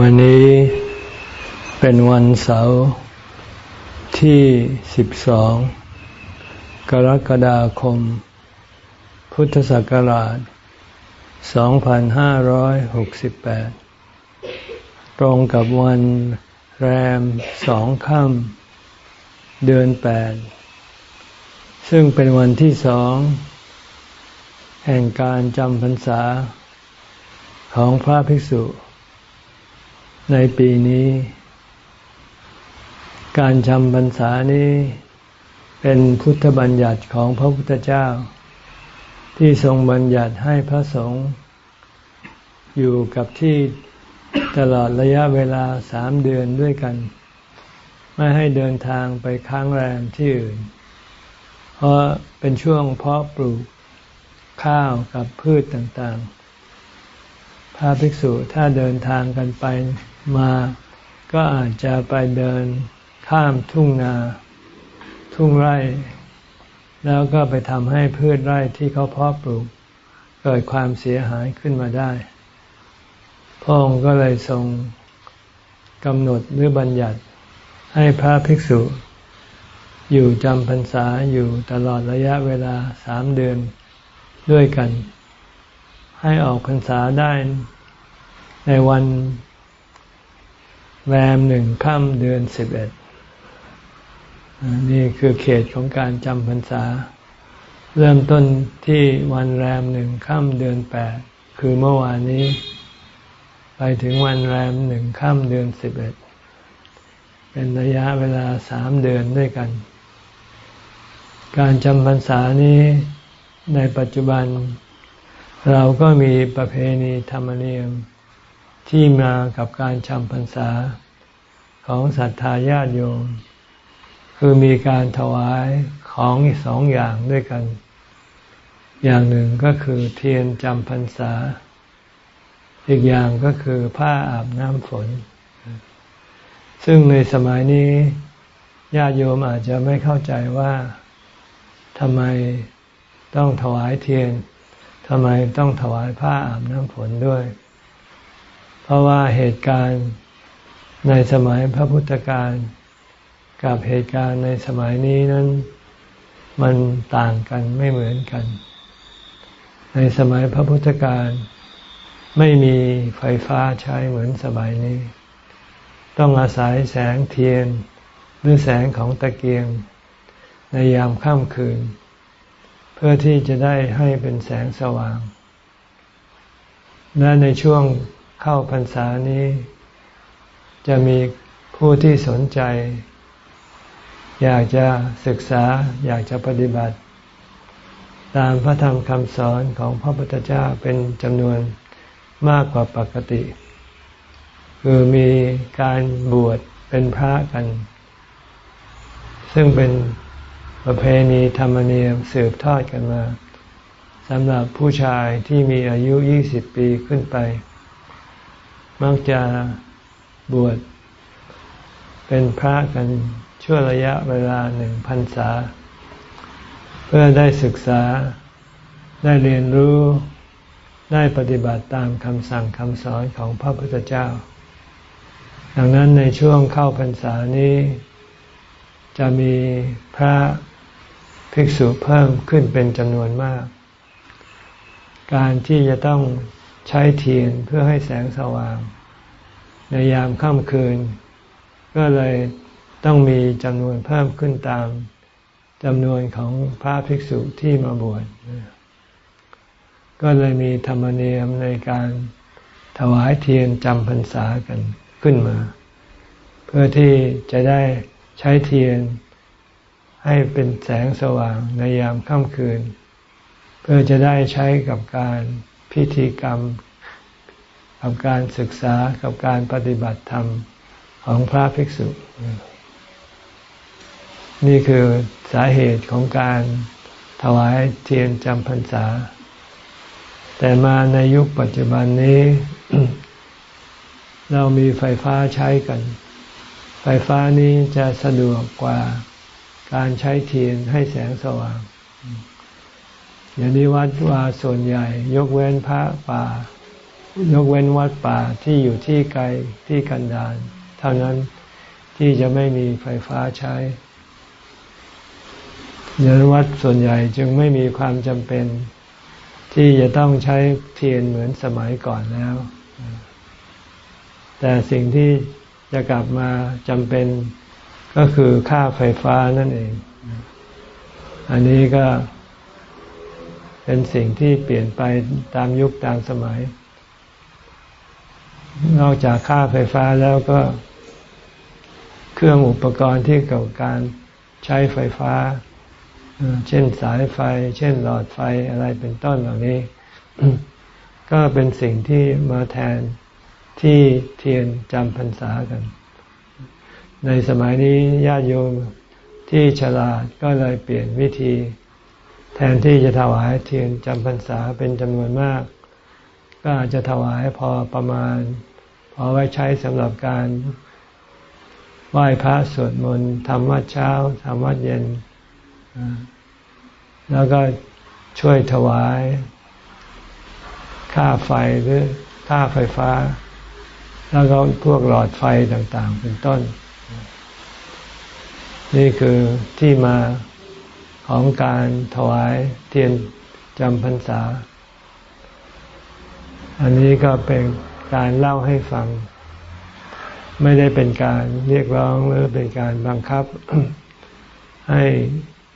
วันนี้เป็นวันเสาร์ที่ 12 กรกฎาคม พุทธศักราช 2568 ตรงกับวันแรมสองค่ำเดือน 8 ซึ่งเป็นวันที่สอง แห่งการจำพรรษาของพระภิกษุ ในปีนี้ การจำพรรษานี้เป็นพุทธบัญญัติของพระพุทธเจ้า ที่ทรงบัญญัติให้พระสงฆ์อยู่กับที่ตลอดระยะเวลาสามเดือนด้วยกัน ไม่ให้เดินทางไปค้างแรมที่อื่น เพราะเป็นช่วงเพาะปลูกข้าวกับพืชต่างๆ พระภิกษุถ้าเดินทางกันไป มา ก็อาจจะไปเดินข้ามทุ่งนา ทุ่งไร่ แล้วก็ไปทำให้พืชไร่ที่เขาเพาะปลูก เกิดความเสียหายขึ้นมาได้พระองค์ก็เลยทรงกำหนดหรือบัญญัติให้พระภิกษุ อยู่จำพรรษาอยู่ตลอดระยะเวลาสามเดือนด้วยกัน ให้ออกพรรษาได้ในวัน แรมหนึ่งค่ำเดือนสิบเอ็ดนี่คือเขตของการจำพรรษา เริ่มต้นที่วันแรมหนึ่งค่ำเดือนแปดคือเมื่อวานนี้ ไปถึงวันแรมหนึ่งค่ำเดือนสิบเอ็ดเป็นระยะเวลาสามเดือนด้วยกัน การจำพรรษานี้ในปัจจุบัน เราก็มีประเพณีธรรมเนียม ที่มากับการจำพรรษาของศรัทธาญาติโยม คือมีการถวายของสองอย่างด้วยกัน อย่างหนึ่งก็คือเทียนจำพรรษา อีกอย่างก็คือผ้าอาบน้ำฝน ซึ่งในสมัยนี้ญาติโยมอาจจะไม่เข้าใจว่าทำไมต้องถวายเทียนทำไมต้องถวายผ้าอาบน้ำฝนด้วย เพราะว่าเหตุการณ์ในสมัยพระพุทธการกับเหตุการณ์ในสมัยนี้นั้นมันต่างกันไม่เหมือนกัน ในสมัยพระพุทธการไม่มีไฟฟ้าใช้เหมือนสมัยนี้ ต้องอาศัยแสงเทียนหรือแสงของตะเกียง ในยามค่ำคืน เพื่อที่จะได้ให้เป็นแสงสว่าง และในช่วง เข้าพรรษานี้ จะมีผู้ที่สนใจ อยากจะศึกษาอยากจะปฏิบัติ ตามพระธรรมคำสอนของพระพุทธเจ้าเป็นจำนวนมากกว่าปกติ คือมีการบวชเป็นพระกัน ซึ่งเป็นประเพณีธรรมเนียมสืบทอดกันมาสำหรับผู้ชายที่มีอายุ 20 ปีขึ้นไป มักจะบวชเป็นพระกันชั่วระยะเวลาหนึ่งพรรษา เพื่อได้ศึกษาได้เรียนรู้ได้ปฏิบัติตามคำสั่งคำสอนของพระพุทธเจ้า ดังนั้นในช่วงเข้าพรรษานี้ จะมีพระภิกษุเพิ่มขึ้นเป็นจำนวนมาก การที่จะต้อง ใช้เทียนเพื่อให้แสงสว่าง ในยามค่ำคืน ก็เลยต้องมีจำนวนเพิ่มขึ้นตามจำนวนของพระภิกษุที่มาบวชก็เลยมีธรรมเนียมในการถวายเทียนจำพรรษากันขึ้นมา เพื่อที่จะได้ใช้เทียนให้เป็นแสงสว่างในยามค่ำคืน เพื่อจะได้ใช้กับการ พิธีกรรม กับการศึกษากับการปฏิบัติธรรมของพระภิกษุ นี่คือสาเหตุของการถวายเทียนจำพรรษา แต่มาในยุคปัจจุบันนี้ เรามีไฟฟ้าใช้กัน ไฟฟ้านี้จะสะดวกกว่าการใช้เทียนให้แสงสว่าง อย่างนี้วัดว่าส่วนใหญ่ ยกเว้นพระป่า ยกเว้นวัดป่าที่อยู่ที่ไกลที่กันดารเท่านั้นที่จะไม่มีไฟฟ้าใช้เดินวัดส่วนใหญ่จึงไม่มีความจำเป็น ที่จะต้องใช้เทียนเหมือนสมัยก่อนแล้ว แต่สิ่งที่จะกลับมาจำเป็นก็คือค่าไฟฟ้านั่นเอง อันนี้ก็ เป็นสิ่งที่เปลี่ยนไปตามยุคตามสมัย นอกจากค่าไฟฟ้าแล้วก็ เครื่องอุปกรณ์ที่เกี่ยวกับการใช้ไฟฟ้า เช่นสายไฟ เช่นหลอดไฟอะไรเป็นต้นเหล่านี้ ก็เป็นสิ่งที่มาแทนที่เทียนจำพรรษากัน ในสมัยนี้ญาติโยมที่ฉลาดก็เลยเปลี่ยนวิธี แทนที่จะถวายเทียนจำพรรษาเป็นจำนวนมาก ก็อาจจะถวายพอประมาณ พอไว้ใช้สำหรับการไหว้พระสวดมนต์ทำวัดเช้าทำวัดเย็น แล้วก็ช่วยถวาย ค่าไฟหรือค่าไฟฟ้า แล้วก็พวกหลอดไฟต่างๆ เป็นต้น นี่คือที่มา ของการถวายเทียนจำพรรษา อันนี้ก็เป็นการเล่าให้ฟัง ไม่ได้เป็นการเรียกร้องหรือเป็นการบังคับ ให้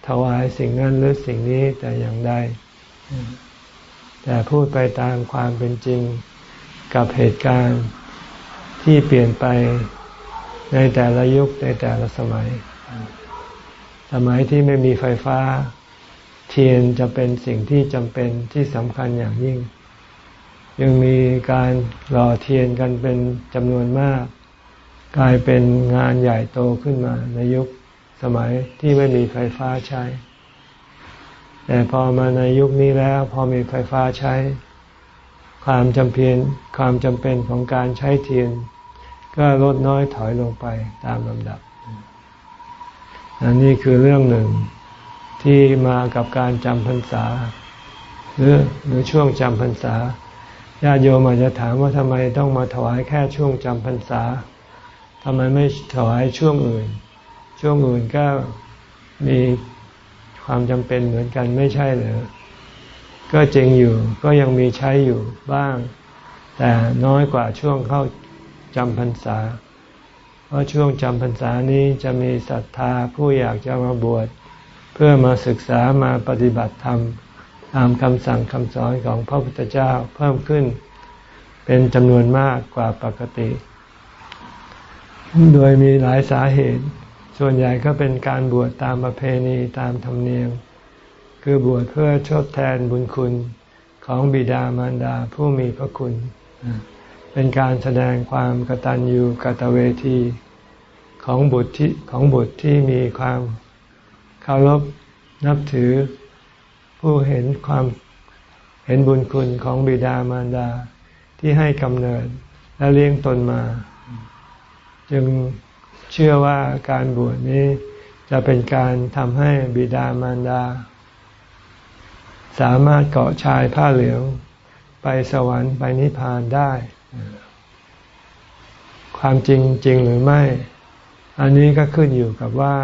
ถวายสิ่งนั้นหรือสิ่งนี้แต่อย่างใดแต่พูดไปตามความเป็นจริงกับเหตุการณ์ที่เปลี่ยนไปในแต่ละยุคในแต่ละสมัย สมัยที่ไม่มีไฟฟ้า เทียนจะเป็นสิ่งที่จำเป็นที่สำคัญอย่างยิ่ง ยังมีการรอเทียนกันเป็นจำนวนมาก กลายเป็นงานใหญ่โตขึ้นมาในยุคสมัยที่ไม่มีไฟฟ้าใช้ แต่พอมาในยุคนี้แล้ว พอมีไฟฟ้าใช้ ความจำเป็นความจำเป็นของการใช้เทียน ก็ลดน้อยถอยลงไปตามลำดับ อันนี้คือเรื่องหนึ่งที่มากับการจำพรรษา หรือหรือช่วงจำพรรษาญาติโยมอาจจะถามว่าทำไมต้องมาถวายแค่ช่วงจำพรรษาทำไมไม่ถวายช่วงอื่น ช่วงอื่นก็มีความจำเป็นเหมือนกันไม่ใช่เหรอก็จริงอยู่ก็ยังมีใช้อยู่บ้าง แต่น้อยกว่าช่วงเข้าจำพรรษา เพราะช่วงจำพรรษานี้จะมีศรัทธาผู้อยากจะมาบวชเพื่อมาศึกษามาปฏิบัติธรรมตามคำสั่งคำสอนของพระพุทธเจ้าเพิ่มขึ้น เป็นจำนวนมากกว่าปกติ โดยมีหลายสาเหตุ ส่วนใหญ่ก็เป็นการบวชตามประเพณีตามธรรมเนียม คือบวชเพื่อชดแทนบุญคุณของบิดามารดาผู้มีพระคุณ เป็นการแสดงความกตัญญูกตเวทีของบุตรที่ของบุตรที่มีความเคารพนับถือผู้เห็นความเห็นบุญคุณของบิดามารดาที่ให้กำเนิดและเลี้ยงตนมา จึงเชื่อว่าการบวชนี้จะเป็นการทำให้บิดามารดา สามารถเกาะชายผ้าเหลือง ไปสวรรค์ไปนิพพานได้ ความจริงจริงหรือไม่ อันนี้ก็ขึ้นอยู่กับว่า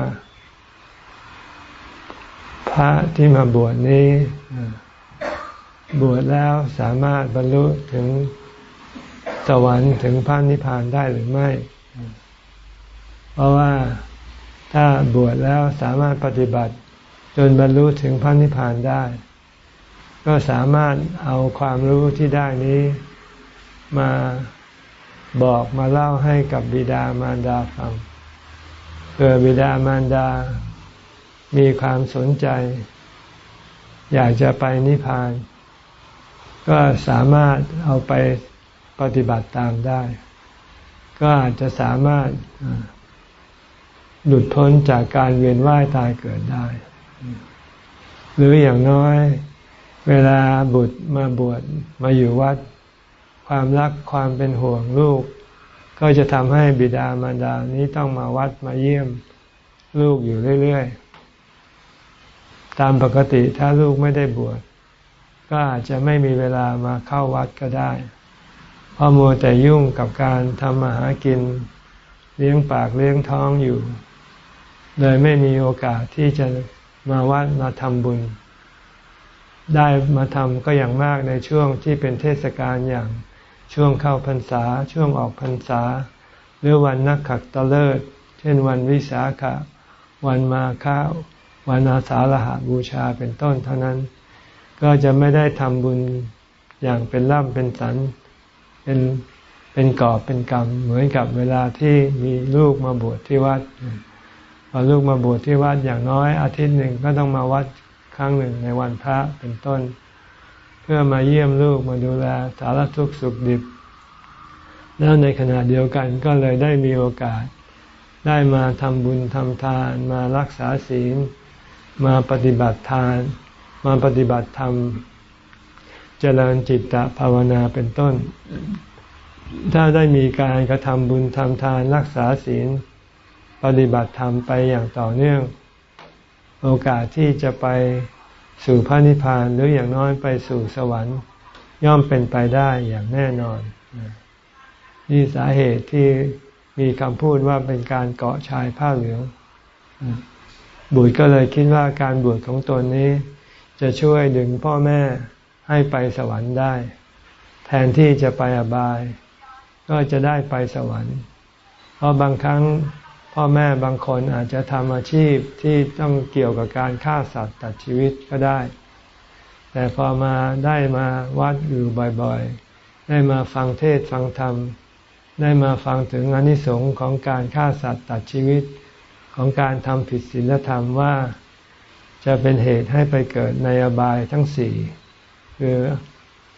พระที่มาบวชนี้ บวชแล้วสามารถบรรลุถึงสวรรค์ถึงพระนิพพานได้หรือไม่ เพราะว่าถ้าบวชแล้วสามารถปฏิบัติ จนบรรลุถึงพระนิพพานได้ ก็สามารถเอาความรู้ที่ได้นี้ มาบอกมาเล่าให้กับบิดามารดาฟังเพื่อบิดามารดา มีความสนใจ อยากจะไปนิพพาน ก็สามารถเอาไปปฏิบัติตามได้ ก็อาจจะสามารถหลุดพ้นจากการเวียนว่ายตายเกิดได้ หรืออย่างน้อย เวลาบุตรมาบวชมาอยู่วัด ความรักความเป็นห่วงลูก ก็จะทำให้บิดามารดานี้ต้องมาวัดมาเยี่ยมลูกอยู่เรื่อยๆ ตามปกติถ้าลูกไม่ได้บวชก็อาจจะไม่มีเวลามาเข้าวัดก็ได้ เพราะมัวแต่ยุ่งกับการทำมาหากินเลี้ยงปากเลี้ยงท้องอยู่ เลยไม่มีโอกาสที่จะมาวัดมาทำบุญ ได้มาทำก็อย่างมากในช่วงที่เป็นเทศกาลอย่าง ช่วงเข้าพรรษาช่วงออกพรรษา หรือวันนักขัตฤกษ์เช่นวันวิสาขะ วันมาฆะวันอาสาฬหาบูชาเป็นต้นเท่านั้น ก็จะไม่ได้ทำบุญอย่างเป็นร่ำเป็นสันเป็นเป็นกอบเป็นกรรม เหมือนกับเวลาที่มีลูกมาบวชที่วัดพอลูกมาบวชที่วัดอย่างน้อยอาทิตย์หนึ่งก็ต้องมาวัดครั้งหนึ่งในวันพระเป็นต้น เพื่อมาเยี่ยมลูกมาดูแลสารทุกข์สุขดิบ แล้วในขณะเดียวกันก็เลยได้มีโอกาส ได้มาทำบุญทำทาน มารักษาศีล มาปฏิบัติทาน มาปฏิบัติธรรม เจริญจิตตภาวนาเป็นต้น ถ้าได้มีการกระทำบุญทำทานรักษาศีล ปฏิบัติธรรมไปอย่างต่อเนื่อง โอกาสที่จะไป สู่พระนิพพานหรืออย่างน้อยไปสู่สวรรค์ ย่อมเป็นไปได้อย่างแน่นอนนี่สาเหตุที่มีคำพูดว่าเป็นการเกาะชายผ้าเหลืองบุตรก็เลยคิดว่าการบวชของตนนี้ จะช่วยดึงพ่อแม่ให้ไปสวรรค์ได้ แทนที่จะไปอบาย ก็จะได้ไปสวรรค์ เพราะบางครั้ง พ่อแม่บางคนอาจจะทำอาชีพที่ต้องเกี่ยวกับการฆ่าสัตว์ตัดชีวิตก็ได้ แต่พอมาได้มาวัดอยู่บ่อยๆ ได้มาฟังเทศฟังธรรม ได้มาฟังถึงอนิสงค์ของการฆ่าสัตว์ตัดชีวิต ของการทำผิดศีลธรรมว่าจะเป็นเหตุให้ไปเกิดในอบายทั้งสี่คือ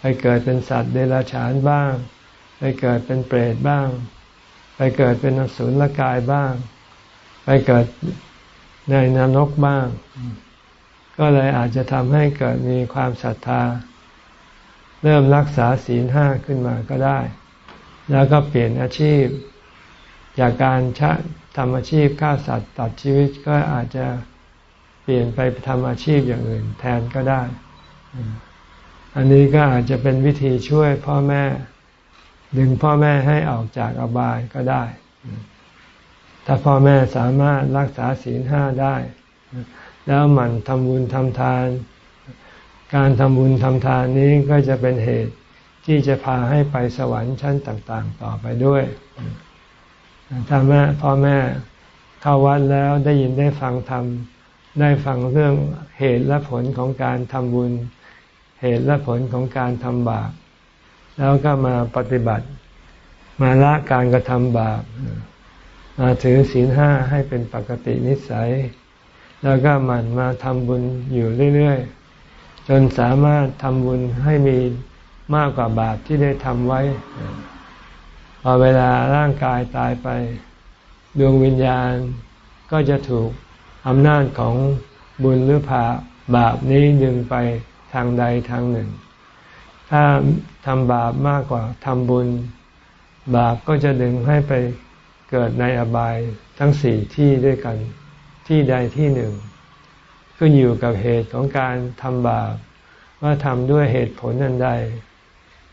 ไปเกิดเป็นสัตว์เดรัจฉานบ้าง ไปเกิดเป็นเปรตบ้าง ไปเกิดเป็นอสุรกายบ้าง ไปเกิดในนรกบ้าง ก็เลยอาจจะทำให้เกิดมีความศรัทธา เริ่มรักษาศีลห้าขึ้นมาก็ได้ แล้วก็เปลี่ยนอาชีพ จากการชะทำอาชีพฆ่าสัตว์ตัดชีวิตก็อาจจะเปลี่ยนไปทำอาชีพอย่างอื่นแทนก็ได้ อันนี้ก็อาจจะเป็นวิธีช่วยพ่อแม่ ดึงพ่อแม่ให้ออกจากอบายก็ได้ ถ้าพ่อแม่สามารถรักษาศีลห้าได้ แล้วหมั่นทำบุญทำทาน การทำบุญทำทานนี้ก็จะเป็นเหตุที่จะพาให้ไปสวรรค์ชั้นต่าง ๆ ต่อไปด้วย ถ้าแม่พ่อแม่เข้าวัดแล้วได้ยินได้ฟังธรรม ได้ฟังเรื่องเหตุและผลของการทำบุญ เหตุและผลของการทำบาป แล้วก็มาปฏิบัติ มาละการกระทำบาปมาถือศีลห้าให้เป็นปกตินิสัย แล้วก็มันมาทำบุญอยู่เรื่อยๆ จนสามารถทำบุญให้มีมากกว่าบาปที่ได้ทำไว้ พอเวลาร่างกายตายไป ดวงวิญญาณก็จะถูกอำนาจของบุญหรือผาบาปนี้ดึงไปทางใดทางหนึ่ง ถ้าทำบาปมากกว่าทำบุญ บาปก็จะดึงให้ไปเกิดในอบายทั้งสี่ที่ด้วยกันที่ใดที่หนึ่งขึ้นอยู่กับเหตุของการทำบาป ว่าทำด้วยเหตุผลอันใด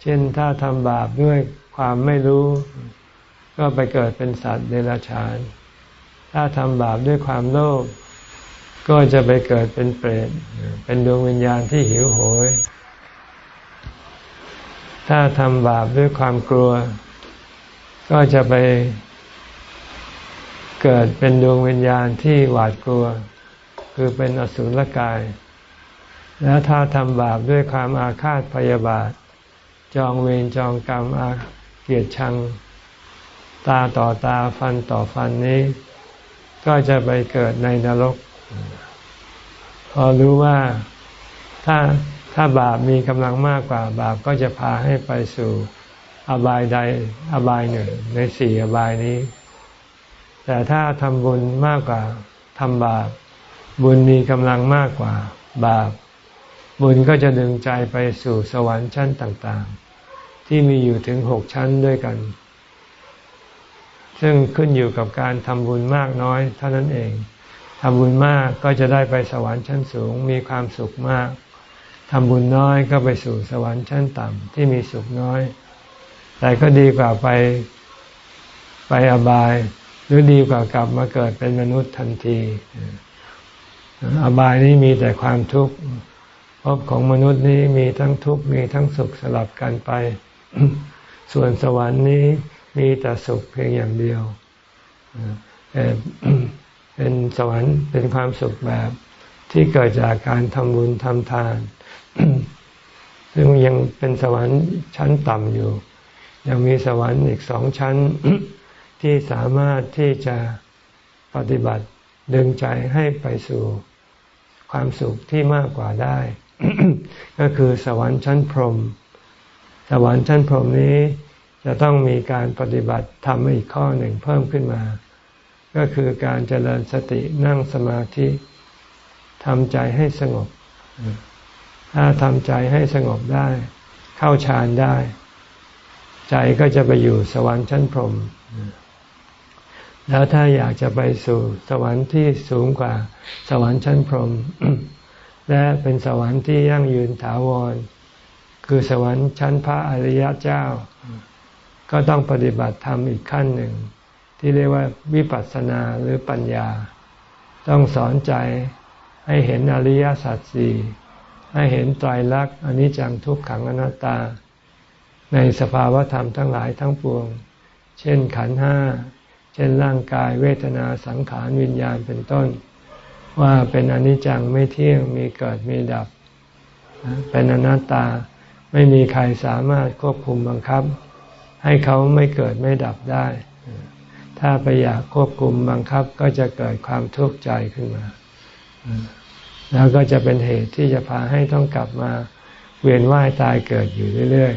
เช่นถ้าทำบาปด้วยความไม่รู้ ก็ไปเกิดเป็นสัตว์เดรัจฉาน ถ้าทำบาปด้วยความโลภก็จะไปเกิดเป็นเปรตเป็นดวงวิญญาณที่หิวโหย ถ้าทำบาปด้วยความกลัว ก็จะไปเกิดเป็นดวงวิญญาณที่หวาดกลัว คือเป็นอสุรกาย แล้วถ้าทำบาปด้วยความอาฆาตพยาบาท จองเวรจองกรรมอาเกียดชัง ตาต่อตาฟันต่อฟันนี้ ก็จะไปเกิดในนรก พอรู้ว่าถ้า ถ้าบาปมีกำลังมากกว่า บาปก็จะพาให้ไปสู่อบายใดอบายหนึ่ง ในสี่อบายนี้ แต่ถ้าทำบุญมากกว่าทำบาป บุญมีกำลังมากกว่า บาป บุญก็จะดึงใจไปสู่สวรรค์ชั้นต่างๆ ที่มีอยู่ถึงหกชั้นด้วยกัน ซึ่งขึ้นอยู่กับการทำบุญมากน้อยเท่านั้นเองทำบุญมากก็จะได้ไปสวรรค์ชั้นสูงมีความสุขมาก ทำบุญน้อยก็ไปสู่สวรรค์ชั้นต่ำที่มีสุขน้อย แต่ก็ดีกว่าไปไปอบาย หรือดีกว่ากลับมาเกิดเป็นมนุษย์ทันที อบายนี้มีแต่ความทุกข์พบของมนุษย์นี้มีทั้งทุกข์มีทั้งสุขสลับกันไป ส่วนสวรรค์นี้มีแต่สุขเพียงอย่างเดียวเป็นสวรรค์เป็นความสุขแบบที่เกิดจากการทำบุญทำทาน ซึ่งยังเป็นสวรรค์ชั้นต่ำอยู่ ยังมีสวรรค์อีกสองชั้นที่สามารถที่จะปฏิบัติดึงใจให้ไปสู่ความสุขที่มากกว่าได้ ก็คือสวรรค์ชั้นพรหมสวรรค์ชั้นพรหมนี้จะต้องมีการปฏิบัติทำอีกข้อหนึ่งเพิ่มขึ้นมา ก็คือการเจริญสตินั่งสมาธิทำใจให้สงบ ถ้าทำใจให้สงบได้ เข้าฌานได้ ใจก็จะไปอยู่สวรรค์ชั้นพรหมแล้วถ้าอยากจะไปสู่สวรรค์ที่สูงกว่าสวรรค์ชั้นพรหมและเป็นสวรรค์ที่ยั่งยืนถาวร คือสวรรค์ชั้นพระอริยเจ้า ก็ต้องปฏิบัติธรรมอีกขั้นหนึ่ง ที่เรียกว่าวิปัสสนาหรือปัญญา ต้องสอนใจให้เห็นอริยสัจสี่ ให้เห็นไตรลักษณ์อนิจจังทุกขังอนัตตา ในสภาวธรรมทั้งหลายทั้งปวง เช่นขันห้า เช่นร่างกายเวทนาสังขารวิญญาณเป็นต้น ว่าเป็นอนิจจังไม่เที่ยงมีเกิดมีดับ เป็นอนัตตาไม่มีใครสามารถควบคุมบังคับ ให้เขาไม่เกิดไม่ดับได้ ถ้าไปอยากควบคุมบังคับก็จะเกิดความทุกข์ใจขึ้นมา แล้วก็จะเป็นเหตุที่จะพาให้ต้องกลับมาเวียนว่ายตายเกิดอยู่เรื่อย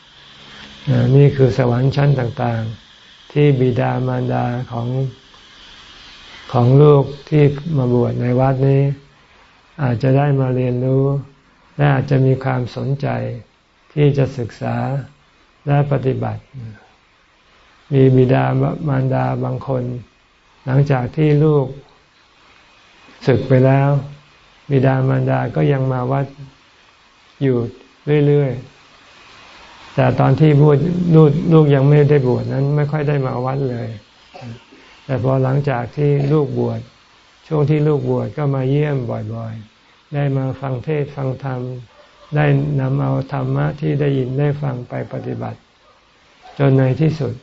ๆ นี่คือสวรรค์ชั้นต่างๆ ที่บิดามารดาของของลูกที่มาบวชในวัดนี้ อาจจะได้มาเรียนรู้ และอาจจะมีความสนใจที่จะศึกษาและปฏิบัติ มีบิดามารดาบางคน หลังจากที่ลูกศึกไปแล้ว บิดามารดาก็ยังมาวัดอยู่เรื่อยๆ แต่ตอนที่บวชลูกลูกยังไม่ได้บวชนั้นไม่ค่อยได้มาวัดเลย แต่พอหลังจากที่ลูกบวชช่วงที่ลูกบวชก็มาเยี่ยมบ่อยๆ ได้มาฟังเทศฟังธรรม ได้นำเอาธรรมะที่ได้ยินได้ฟังไปปฏิบัติ จนในที่สุด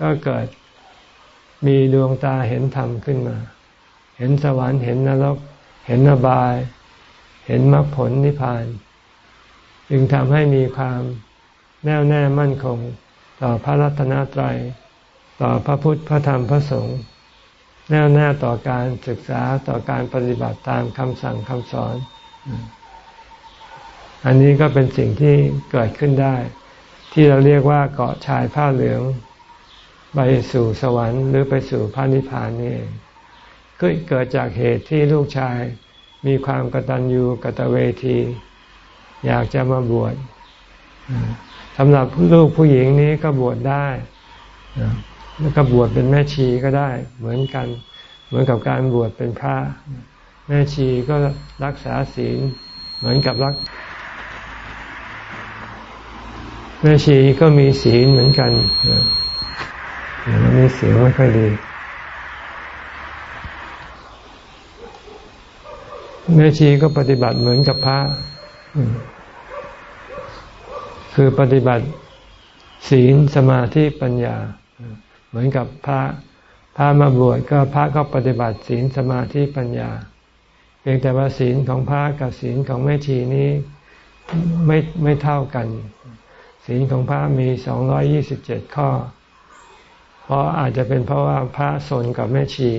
ก็เกิดมีดวงตาเห็นธรรมขึ้นมา เห็นสวรรค์เห็นนรก เห็นอบาย เห็นมรรคผลนิพพาน จึงทำให้มีความแน่วแน่มั่นคง ต่อพระรัตนตรัย ต่อพระพุทธพระธรรมพระสงฆ์แน่วแน่ต่อการศึกษาต่อการปฏิบัติตามคำสั่งคำสอน อันนี้ก็เป็นสิ่งที่เกิดขึ้นได้ ที่เราเรียกว่าเกาะชายผ้าเหลือง ไปสู่สวรรค์หรือไปสู่พระนิพพานนี่เอง ก็เกิดจากเหตุที่ลูกชาย มีความกตัญญูกตเวที อยากจะมาบวชสำหรับลูกผู้หญิงนี้ก็บวชได้แล้วก็บวชเป็นแม่ชีก็ได้ เหมือนกัน เหมือนกับการบวชเป็นพระ แม่ชีก็รักษาศีล เหมือนกับรัก แม่ชีก็มีศีลเหมือนกันมีเสียงไม่ค่อยดี แม่ชีก็ปฏิบัติเหมือนกับพระ คือปฏิบัติศีลสมาธิปัญญา เหมือนกับพระพระมาบวชก็พระก็ปฏิบัติศีลสมาธิปัญญา เพียงแต่ว่าศีลของพระกับศีลของแม่ชีนี้ไม่ไม่เท่ากัน ศีลของพระมีสองร้อยี่สิบเจ็ดข้อ เพราะอาจจะเป็นเพราะว่าพระสนกับแม่ชี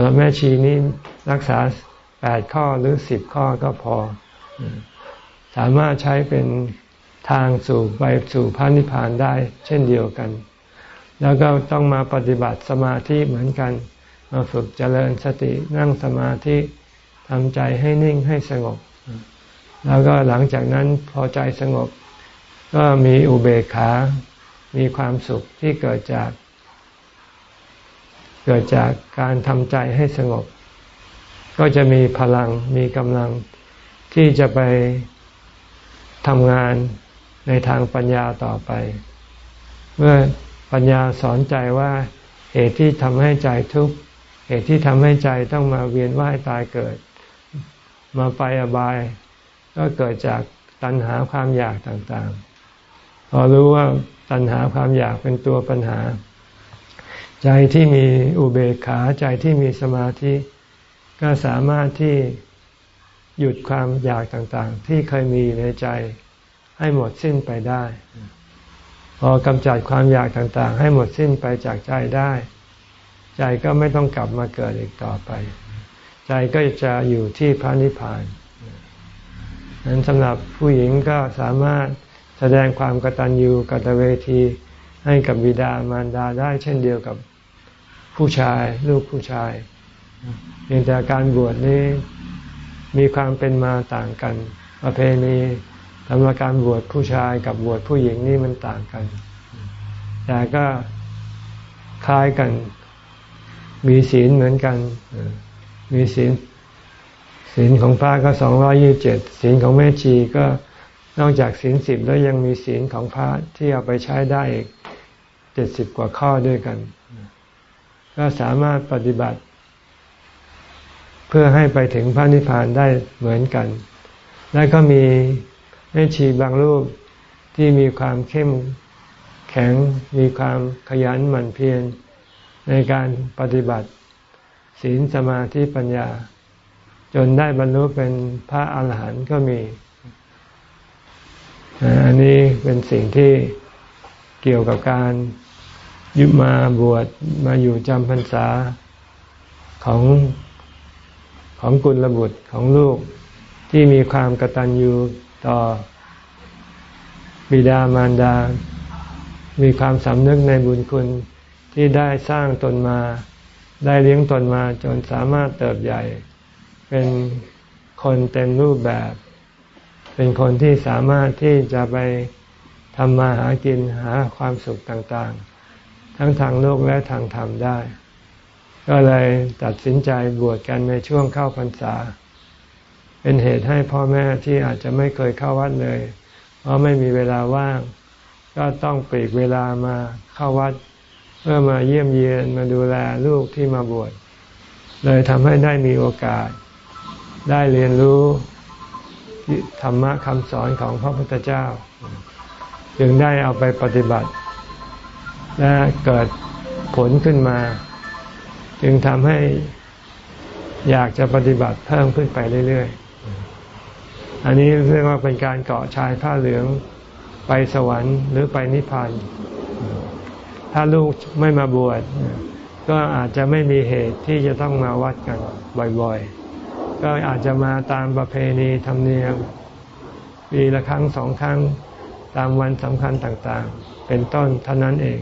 แล้วแม่ชีนี้รักษา แปดข้อหรือสิบข้อก็พอ สามารถใช้เป็นทางสู่ไปสู่พระนิพพานได้เช่นเดียวกัน แล้วก็ต้องมาปฏิบัติสมาธิเหมือนกัน มาฝึกเจริญสตินั่งสมาธิทำใจให้นิ่งให้สงบ แล้วก็หลังจากนั้นพอใจสงบ ก็มีอุเบกขา มีความสุขที่เกิดจาก เกิดจากการทำใจให้สงบ ก็จะมีพลังมีกำลังที่จะไปทำงานในทางปัญญาต่อไป เมื่อปัญญาสอนใจว่าเหตุที่ทำให้ใจทุกข์เหตุที่ทำให้ใจต้องมาเวียนว่ายตายเกิด มาไปอบาย ก็เกิดจากตัณหาความอยากต่างๆ พอรู้ว่าตัณหาความอยากเป็นตัวปัญหา ใจที่มีอุเบกขาใจที่มีสมาธิ ก็สามารถที่หยุดความอยากต่างๆ ที่เคยมีในใจให้หมดสิ้นไปได้ พอกำจัดความอยากต่างๆ ให้หมดสิ้นไปจากใจได้ ใจก็ไม่ต้องกลับมาเกิดอีกต่อไป ใจก็จะอยู่ที่พระนิพพานนั้นสำหรับผู้หญิงก็สามารถแสดงความกตัญญูกตเวทีให้กับบิดามารดาได้เช่นเดียวกับผู้ชาย ลูกผู้ชาย เพียงแต่การบวชนี้มีความเป็นมาต่างกัน ประเพณีสำหรับการบวชผู้ชายกับบวชผู้หญิงนี่มันต่างกัน แต่ก็คล้ายกัน มีศีลเหมือนกัน มีศีลศีลของพระก็สองร้อยี่เจ็ดศีลของแม่ชีก็นอกจากศีลสิบแล้วยังมีศีลของพระที่เอาไปใช้ได้อีกเจ็ดสิบกว่าข้อด้วยกัน ก็สามารถปฏิบัติ เพื่อให้ไปถึงพระนิพพานได้เหมือนกัน และก็มีแม่ชีบางรูปที่มีความเข้มแข็ง มีความขยันหมั่นเพียรในการปฏิบัติ ศีลสมาธิปัญญา จนได้บรรลุเป็นพระอาหารหันต์ก็มี อันนี้เป็นสิ่งที่เกี่ยวกับการยุมาบวชมาอยู่จำพรรษาของ ของกุลบุตรของลูกที่มีความกตัญญูต่อบิดามารดา มีความสำนึกในบุญคุณที่ได้สร้างตนมา ได้เลี้ยงตนมาจนสามารถเติบใหญ่ เป็นคนเต็มรูปแบบ เป็นคนที่สามารถที่จะไปทำมาหากินหาความสุขต่างๆ ทั้งทางโลกและทางธรรมได้ ก็เลยตัดสินใจบวชกันในช่วงเข้าพรรษา เป็นเหตุให้พ่อแม่ที่อาจจะไม่เคยเข้าวัดเลย เพราะไม่มีเวลาว่าง ก็ต้องปลีกเวลามาเข้าวัด เพื่อมาเยี่ยมเยียนมาดูแลลูกที่มาบวชเลยทำให้ได้มีโอกาส ได้เรียนรู้ธรรมะคำสอนของพระพุทธเจ้า จึงได้เอาไปปฏิบัติ และเกิดผลขึ้นมา จึงทำให้อยากจะปฏิบัติเพิ่มขึ้นไปเรื่อยๆ อันนี้เรียกว่าเป็นการเกาะชายผ้าเหลืองไปสวรรค์หรือไปนิพพาน ถ้าลูกไม่มาบวชก็อาจจะไม่มีเหตุที่จะต้องมาวัดกันบ่อยๆ ก็อาจจะมาตามประเพณีธรรมเนียมปีละครั้งสองครั้งตามวันสำคัญต่างๆ เป็นต้นเท่านั้นเอง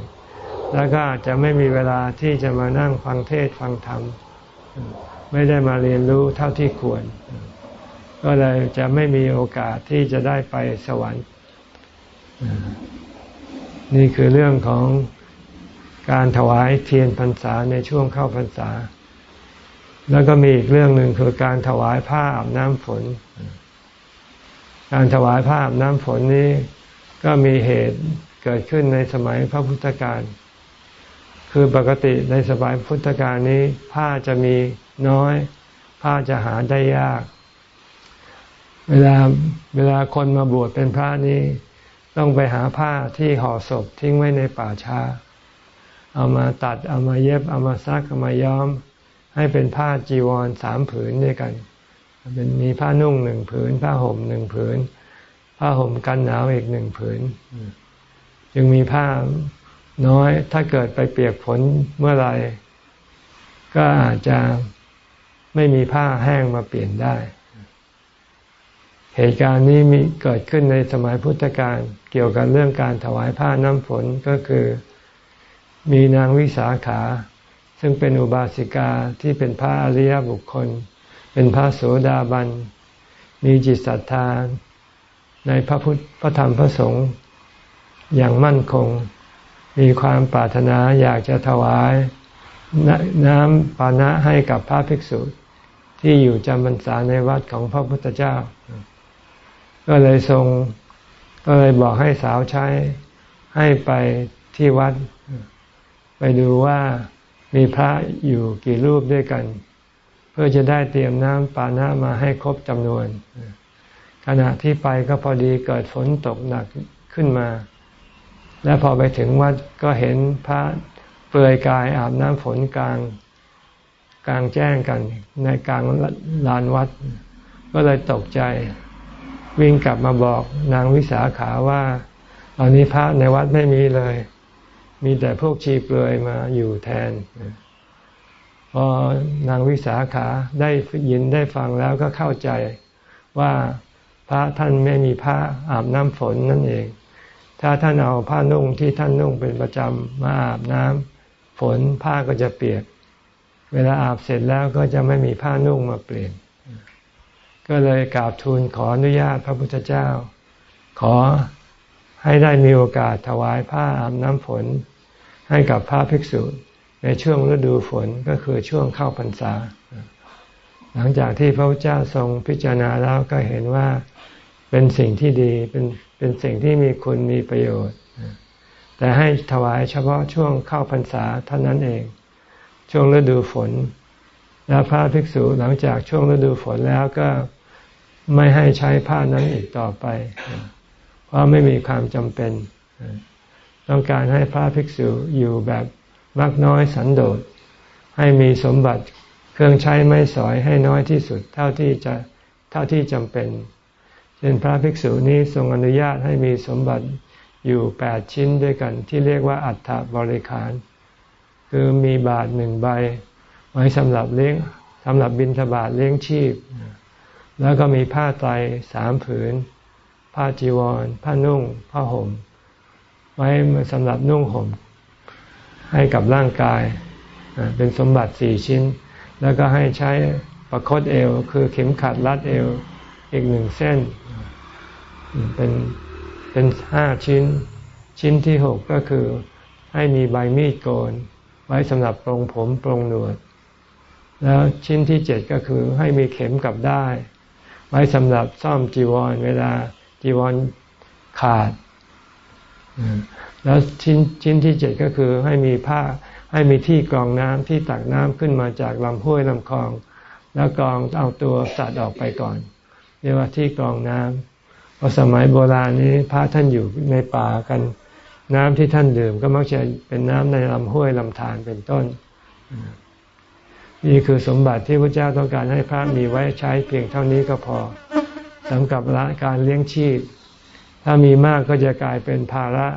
แล้วก็อาจจะไม่มีเวลาที่จะมานั่งฟังเทศฟังธรรม ไม่ได้มาเรียนรู้เท่าที่ควร ก็เลยจะไม่มีโอกาสที่จะได้ไปสวรรค์ นี่คือเรื่องของการถวายเทียนพรรษาในช่วงเข้าพรรษา แล้วก็มีอีกเรื่องหนึ่งคือการถวายผ้าอาบน้ำฝน การถวายผ้าอาบน้ำฝนนี้ก็มีเหตุเกิดขึ้นในสมัยพระพุทธการ คือปกติในสมัยพุทธกาลนี้ผ้าจะมีน้อย ผ้าจะหาได้ยาก เวลาเวลาคนมาบวชเป็นพระนี้ ต้องไปหาผ้าที่ห่อศพทิ้งไว้ในป่าช้า เอามาตัดเอามาเย็บ เอามาซักเอามาย้อม ให้เป็นผ้าจีวรสามผืนด้วยกันเป็นมีผ้านุ่งหนึ่งผืน ผ้าห่มหนึ่งผืน ผ้าห่มกันหนาวอีกหนึ่งผืน จึงมีผ้า น้อยถ้าเกิดไปเปียกฝนเมื่อไรก็อาจจะไม่มีผ้าแห้งมาเปลี่ยนได้ เหตุการณ์นี้มีเกิดขึ้นในสมัยพุทธกาลเกี่ยวกับเรื่องการถวายผ้าน้ำฝนก็คือ มีนางวิสาขา ซึ่งเป็นอุบาสิกาที่เป็นพระอริยบุคคล เป็นพระโสดาบัน มีจิตศรัทธาในพระพุทธพระธรรมพระสงฆ์อย่างมั่นคง มีความปรารถนาอยากจะถวายน้ำปานะให้กับพระภิกษุที่อยู่จำพรรษาในวัดของพระพุทธเจ้า ก็เลยทรงก็เลยบอกให้สาวใช้ให้ไปที่วัด ไปดูว่ามีพระอยู่กี่รูปด้วยกัน เพื่อจะได้เตรียมน้ำปานะมาให้ครบจำนวน ขณะที่ไปก็พอดีเกิดฝนตกหนักขึ้นมา และพอไปถึงวัดก็เห็นพระเปลือยกายอาบน้ำฝนกลางกลางแจ้งกันในกลางลานวัด ก็เลยตกใจวิ่งกลับมาบอกนางวิสาขาว่าตอนนี้พระในวัดไม่มีเลย มีแต่พวกชีเปลือยมาอยู่แทนพอนางวิสาขาได้ยินได้ฟังแล้วก็เข้าใจว่าพระท่านไม่มีผ้าอาบน้ำฝนนั่นเอง ถ้าท่านเอาผ้านุ่งที่ท่านนุ่งเป็นประจำมาอาบน้ำฝนผ้าก็จะเปียก เวลาอาบเสร็จแล้วก็จะไม่มีผ้านุ่งมาเปลี่ยน ก็เลยกราบทูลขออนุญาตพระพุทธเจ้า ขอให้ได้มีโอกาสถวายผ้าอาบน้ำฝน ให้กับพระภิกษุในช่วงฤดูฝนก็คือช่วงเข้าพรรษา หลังจากที่พระพุทธเจ้าทรงพิจารณาแล้วก็เห็นว่าเป็นสิ่งที่ดีเป็น เป็นสิ่งที่มีคุณมีประโยชน์ แต่ให้ถวายเฉพาะช่วงเข้าพรรษาเท่านั้นเอง ช่วงฤดูฝน แล้วพระภิกษุหลังจากช่วงฤดูฝนแล้วก็ไม่ให้ใช้ผ้านั้นอีกต่อไป เพราะไม่มีความจำเป็น ต้องการให้พระภิกษุอยู่แบบมักน้อยสันโดษ ให้มีสมบัติเครื่องใช้ไม่สอยให้น้อยที่สุดเท่าที่จะเท่าที่จำเป็น เช่นพระภิกษุนี้ทรงอนุญาตให้มีสมบัติอยู่แปดชิ้นด้วยกันที่เรียกว่าอัฐบริขาร คือมีบาทหนึ่งใบ ไว้สำหรับเลี้ยงสำหรับบิณฑบาตเลี้ยงชีพ แล้วก็มีผ้าไตรสามผืน ผ้าจีวร ผ้านุ่ง ผ้าห่ม ไว้สำหรับนุ่งห่ม ให้กับร่างกาย เป็นสมบัติสี่ชิ้น แล้วก็ให้ใช้ประคตเอว คือเข็มขัดรัดเอว อีกหนึ่งเส้น เป็นเป็นห้าชิ้น ชิ้นที่หกก็คือให้มีใบมีดโกน ไว้สำหรับปรงผมปรงหนวด แล้วชิ้นที่เจ็ดก็คือให้มีเข็มกับได้ ไว้สำหรับซ่อมจีวร เวลาจีวรขาด แล้วชิ้นชิ้นที่เจ็ดก็คือให้มีผ้าให้มีที่กรองน้ำที่ตักน้ำขึ้นมาจากลำห้วยลำคลอง แล้วกรองเอาตัวสัตว์ออกไปก่อน เรียกว่าที่กรองน้ำ เพราะสมัยโบราณนี้พระท่านอยู่ในป่ากัน น้ำที่ท่านดื่มก็มักจะเป็นน้ำในลำห้วยลำธารเป็นต้น นี่คือสมบัติที่พระเจ้าต้องการให้พระมีไว้ใช้เพียงเท่านี้ก็พอสำหรับละการเลี้ยงชีพ ถ้ามีมากก็จะกลายเป็นภาระ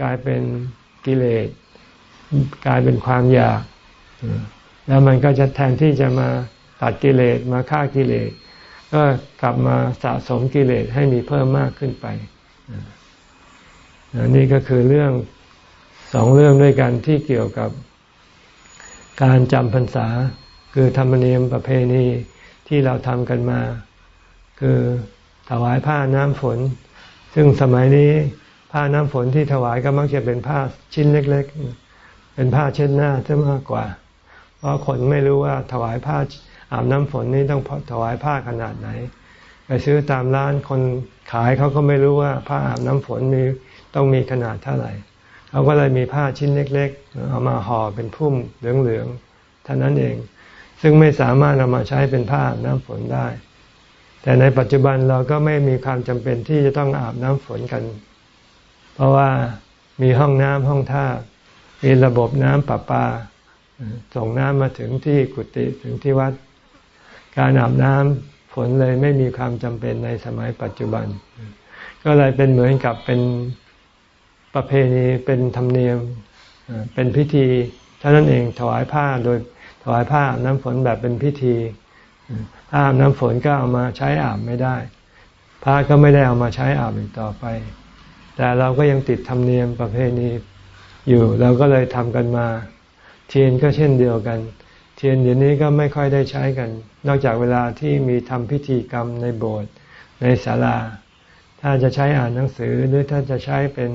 กลายเป็นกิเลส กลายเป็นความอยาก แล้วมันก็จะแทนที่จะมาตัดกิเลสมาฆ่ากิเลส ก็กลับมาสะสมกิเลสให้มีเพิ่มมากขึ้นไปนี่ก็คือเรื่องสองเรื่องด้วยกันที่เกี่ยวกับการจำพรรษา คือธรรมเนียมประเพณีที่เราทำกันมา คือถวายผ้าน้ำฝน ซึ่งสมัยนี้ผ้าน้ำฝนที่ถวายก็มักจะเป็นผ้าชิ้นเล็ก ๆ เป็นผ้าเช็ดหน้าซะมากกว่า เพราะคนไม่รู้ว่าถวายผ้า อาบน้ำฝนนี่ต้องถวายผ้าขนาดไหน ไปซื้อตามร้านคนขายเขาก็ไม่รู้ว่าผ้าอาบน้ำฝนมีต้องมีขนาดเท่าไหร่เขาก็เลยมีผ้าชิ้นเล็ก ๆ เอามาห่อเป็นพุ่มเหลืองๆเท่านั้นเอง ซึ่งไม่สามารถเอามาใช้เป็นผ้าอาบน้ำฝนได้ แต่ในปัจจุบันเราก็ไม่มีความจำเป็นที่จะต้องอาบน้ำฝนกัน เพราะว่ามีห้องน้ำห้องท่ามีระบบน้ำประปา ส่งน้ำมาถึงที่กุฏิถึงที่วัด การอาบน้ำฝนเลยไม่มีความจำเป็นในสมัยปัจจุบัน ก็เลยเป็นเหมือนกับเป็นประเพณีเป็นธรรมเนียมเป็นพิธีเท่านั้นเองถวายผ้าโดยถวายผ้าน้ำฝนแบบเป็นพิธีผ้าน้ำฝนก็เอามาใช้อาบไม่ได้ผ้าก็ไม่ได้เอามาใช้อาบอีกต่อไป แต่เราก็ยังติดธรรมเนียมประเพณีอยู่เราก็เลยทำกันมาเทียนก็เช่นเดียวกันเทียนเดี๋ยวนี้ก็ไม่ค่อยได้ใช้กัน นอกจากเวลาที่มีทำพิธีกรรมในโบสถ์ในศาลา ถ้าจะใช้อ่านหนังสือหรือถ้าจะใช้เป็น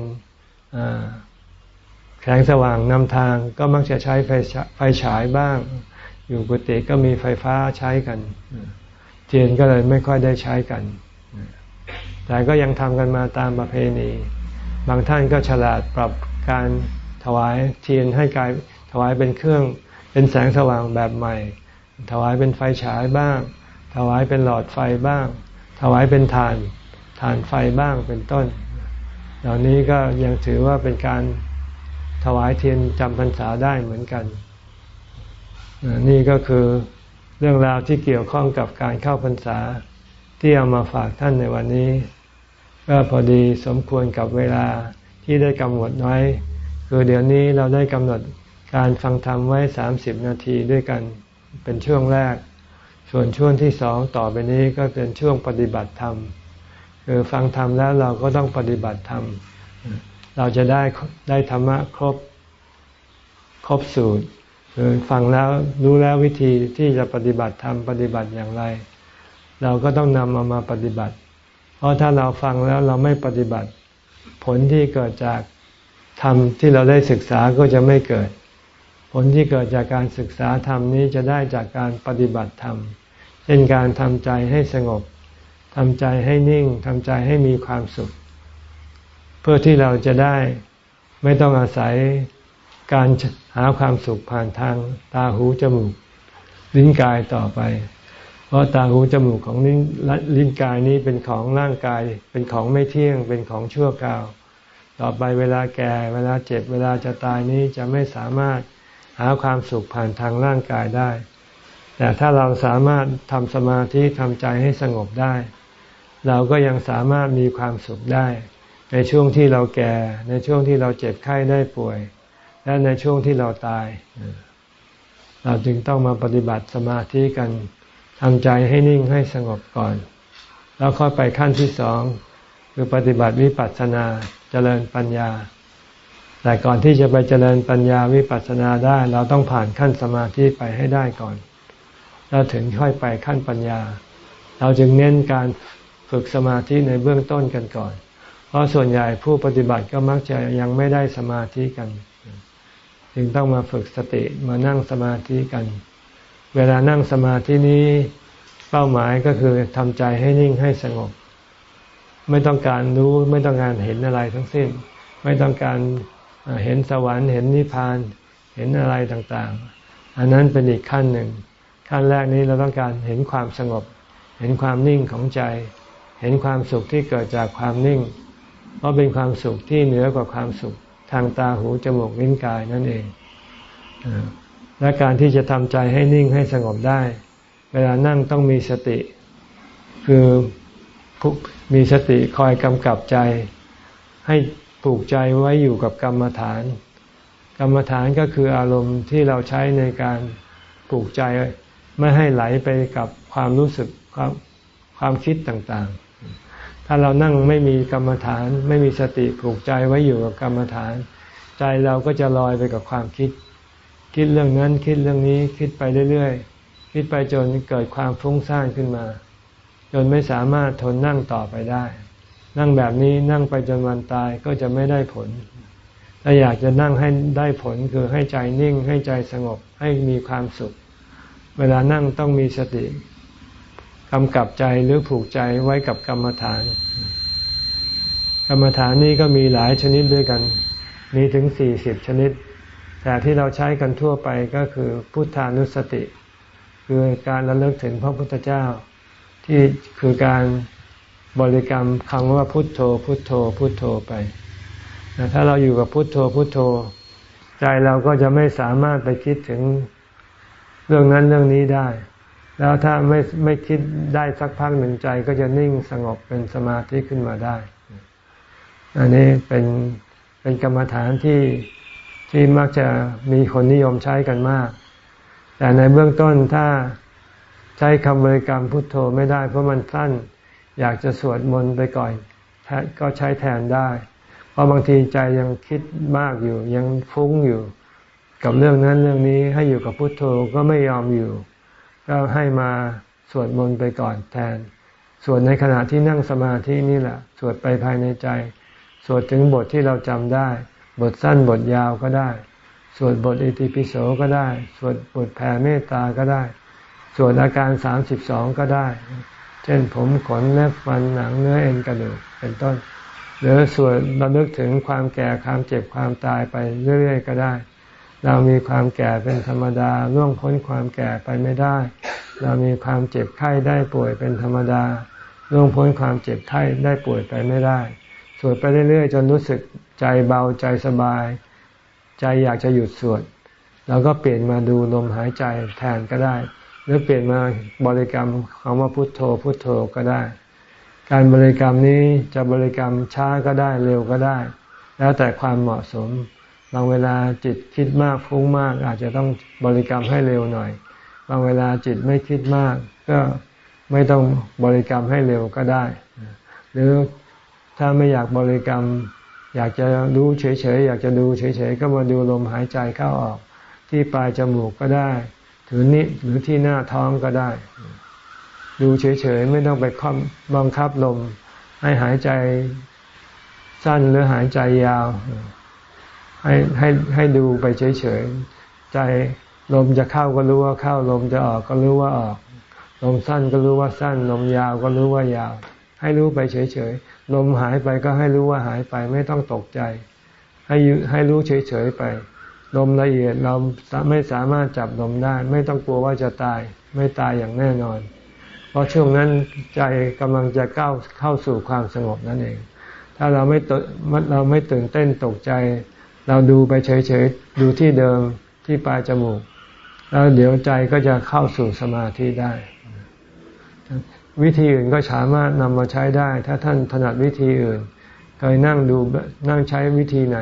แสงสว่างนำทางก็มักจะใช้ไฟไฟฉายบ้าง อยู่กุฏิก็มีไฟฟ้าใช้กัน เทียนก็เลยไม่ค่อยได้ใช้กัน แต่ก็ยังทำกันมาตามประเพณี บางท่านก็ฉลาดปรับการถวายเทียนให้กายถวายเป็นเครื่อง เป็นแสงสว่างแบบใหม่ ถวายเป็นไฟฉายบ้าง ถวายเป็นหลอดไฟบ้าง ถวายเป็นฐานฐานไฟบ้างเป็นต้น เหล่านี้ก็ยังถือว่าเป็นการถวายเทียนจำพรรษาได้เหมือนกัน นี่ก็คือเรื่องราวที่เกี่ยวข้องกับการเข้าพรรษาที่เอามาฝากท่านในวันนี้ ก็พอดีสมควรกับเวลาที่ได้กำหนดไว้ คือเดี๋ยวนี้เราได้กำหนด การฟังธรรมไว้สามสิบนาทีด้วยกันเป็นช่วงแรก ส่วนช่วงที่สองต่อไปนี้ก็เป็นช่วงปฏิบัติธรรม คือฟังธรรมแล้วเราก็ต้องปฏิบัติธรรม เราจะได้ได้ธรรมะครบครบสูตรคือฟังแล้วรู้แล้ววิธีที่จะปฏิบัติธรรมปฏิบัติอย่างไร เราก็ต้องนำมามาปฏิบัติ เพราะถ้าเราฟังแล้วเราไม่ปฏิบัติ ผลที่เกิดจากธรรมที่เราได้ศึกษาก็จะไม่เกิด ผลที่เกิดจากการศึกษาธรรมนี้จะได้จากการปฏิบัติธรรม เช่นการทำใจให้สงบทำใจให้นิ่งทำใจให้มีความสุข เพื่อที่เราจะได้ไม่ต้องอาศัยการหาความสุขผ่านทางตาหูจมูก ลิ้นกายต่อไป เพราะตาหูจมูกของลิ้นลิ้นกายนี้เป็นของร่างกาย เป็นของไม่เที่ยง เป็นของชั่วคราว ต่อไปเวลาแก่ เวลาเจ็บ เวลาจะตายนี้จะไม่สามารถ หาความสุขผ่านทางร่างกายได้ แต่ถ้าเราสามารถทำสมาธิทำใจให้สงบได้ เราก็ยังสามารถมีความสุขได้ ในช่วงที่เราแก่ ในช่วงที่เราเจ็บไข้ได้ป่วย และในช่วงที่เราตาย เราจึงต้องมาปฏิบัติสมาธิกันทำใจให้นิ่งให้สงบก่อน แล้วค่อยไปขั้นที่สองคือปฏิบัติวิปัสสนาเจริญปัญญา แต่ก่อนที่จะไปเจริญปัญญาวิปัสสนาได้ เราต้องผ่านขั้นสมาธิไปให้ได้ก่อน แล้วถึงค่อยไปขั้นปัญญา เราจึงเน้นการฝึกสมาธิในเบื้องต้นกันก่อน เพราะส่วนใหญ่ผู้ปฏิบัติก็มักจะยังไม่ได้สมาธิกัน จึงต้องมาฝึกสติมานั่งสมาธิกัน เวลานั่งสมาธินี้เป้าหมายก็คือทำใจให้นิ่งให้สงบ ไม่ต้องการรู้ไม่ต้องการเห็นอะไรทั้งสิ้น ไม่ต้องการ เห็นสวรรค์เห็นนิพพานเห็นอะไรต่างๆ อันนั้นเป็นอีกขั้นหนึ่ง ขั้นแรกนี้เราต้องการเห็นความสงบ เห็นความนิ่งของใจ เห็นความสุขที่เกิดจากความนิ่ง เพราะเป็นความสุขที่เหนือกว่าความสุขทางตาหูจมูกลิ้นกายนั่นเองและการที่จะทำใจให้นิ่งให้สงบได้ เวลานั่งต้องมีสติ คือมีสติคอยกำกับใจ ให้ ปลูกใจไว้อยู่กับกรรมฐาน กรรมฐานก็คืออารมณ์ที่เราใช้ในการปลูกใจไม่ให้ไหลไปกับความรู้สึกความความคิดต่างๆ ถ้าเรานั่งไม่มีกรรมฐาน ไม่มีสติผูกใจไว้อยู่กับกรรมฐาน ใจเราก็จะลอยไปกับความคิด คิดเรื่องนั้นคิดเรื่องนี้คิดไปเรื่อยๆ คิดไปจนเกิดความฟุ้งซ่านขึ้นมา จนไม่สามารถทนนั่งต่อไปได้ นั่งแบบนี้นั่งไปจนวันตายก็จะไม่ได้ผล ถ้าอยากจะนั่งให้ได้ผลคือให้ใจนิ่งให้ใจสงบให้มีความสุข เวลานั่งต้องมีสติกำกับใจหรือผูกใจไว้กับกรรมฐาน กรรมฐานนี้ก็มีหลายชนิดด้วยกัน มีถึงสี่สิบชนิด แต่ที่เราใช้กันทั่วไปก็คือพุทธานุสติ คือการระลึกถึงพระพุทธเจ้า ที่คือการ บริกรรมคำว่าพุทโธ พุทโธ พุทโธไปถ้าเราอยู่กับพุทโธพุทโธ ใจเราก็จะไม่สามารถไปคิดถึงเรื่องนั้นเรื่องนี้ได้ แล้วถ้าไม่ไม่คิดได้สักพักหนึ่งใจก็จะนิ่งสงบเป็นสมาธิขึ้นมาได้ อันนี้เป็นเป็นกรรมฐานที่ที่มักจะมีคนนิยมใช้กันมาก แต่ในเบื้องต้นถ้าใช้คำบริกรรมพุทโธไม่ได้เพราะมันสั้น อยากจะสวดมนต์ไปก่อนก็ใช้แทนได้ เพราะบางทีใจยังคิดมากอยู่ ยังฟุ้งอยู่ กับเรื่องนั้นเรื่องนี้ให้อยู่กับพุทโธก็ไม่ยอมอยู่ ก็ให้มาสวดมนต์ไปก่อนแทน สวดในขณะที่นั่งสมาธินี่แหละ สวดไปภายในใจ สวดถึงบทที่เราจำได้ บทสั้นบทยาวก็ได้ สวดบทอิติปิโสก็ได้ สวดบทแผ่เมตตาก็ได้ สวดอาการสามสิบสองก็ได้ เช่นผมขนเล็บฟันหนังเนื้อเอ็นกระดูกเป็นต้น หรือส่วนเราลึกถึงความแก่ความเจ็บความตายไปเรื่อยๆก็ได้ เรามีความแก่เป็นธรรมดาล่วงพ้นความแก่ไปไม่ได้ เรามีความเจ็บไข้ได้ป่วยเป็นธรรมดาล่วงพ้นความเจ็บไข้ได้ป่วยไปไม่ได้สวดไปเรื่อยๆ จนรู้สึกใจเบาใจสบาย ใจอยากจะหยุดสวดเราก็เปลี่ยนมาดูลมหายใจแทนก็ได้ หรือเปลี่ยนมาบริกรรมคำว่าพุทโธพุทโธก็ได้ การบริกรรมนี้จะบริกรรมช้าก็ได้เร็วก็ได้ แล้วแต่ความเหมาะสมบางเวลาจิตคิดมากฟุ้งมาก อาจจะต้องบริกรรมให้เร็วหน่อย บางเวลาจิตไม่คิดมาก ก็ไม่ต้องบริกรรมให้เร็วก็ได้ หรือถ้าไม่อยากบริกรรม อยากจะดูเฉยๆอยากจะดูเฉยๆก็มาดูลมหายใจเข้าออก ที่ปลายจมูกก็ได้ ถือนิหรือที่หน้าท้องก็ได้ ดูเฉยๆ ไม่ต้องไปคบังคับลม ให้หายใจสั้นหรือหายใจยาว ให้ให้ให้ดูไปเฉยๆ ใจลมจะเข้าก็รู้ว่าเข้าลมจะออกก็รู้ว่าออก ลมสั้นก็รู้ว่าสั้น ลมยาวก็รู้ว่ายาว ให้รู้ไปเฉยๆ ลมหายไปก็ให้รู้ว่าหายไปไม่ต้องตกใจ ให้ให้รู้เฉยๆไป ลมละเอียดเราไม่สามารถจับลมได้ ไม่ต้องกลัวว่าจะตาย ไม่ตายอย่างแน่นอน เพราะช่วงนั้นใจกำลังจะก้าวเข้าสู่ความสงบนั่นเอง ถ้าเราไม่ตเราไม่ตื่นเต้นตกใจ เราดูไปเฉยๆ ดูที่เดิมที่ปลายจมูก แล้วเดี๋ยวใจก็จะเข้าสู่สมาธิได้ วิธีอื่นก็สามารถนำมาใช้ได้ ถ้าท่านถนัดวิธีอื่นเคยนั่งดูนั่งใช้วิธีไหน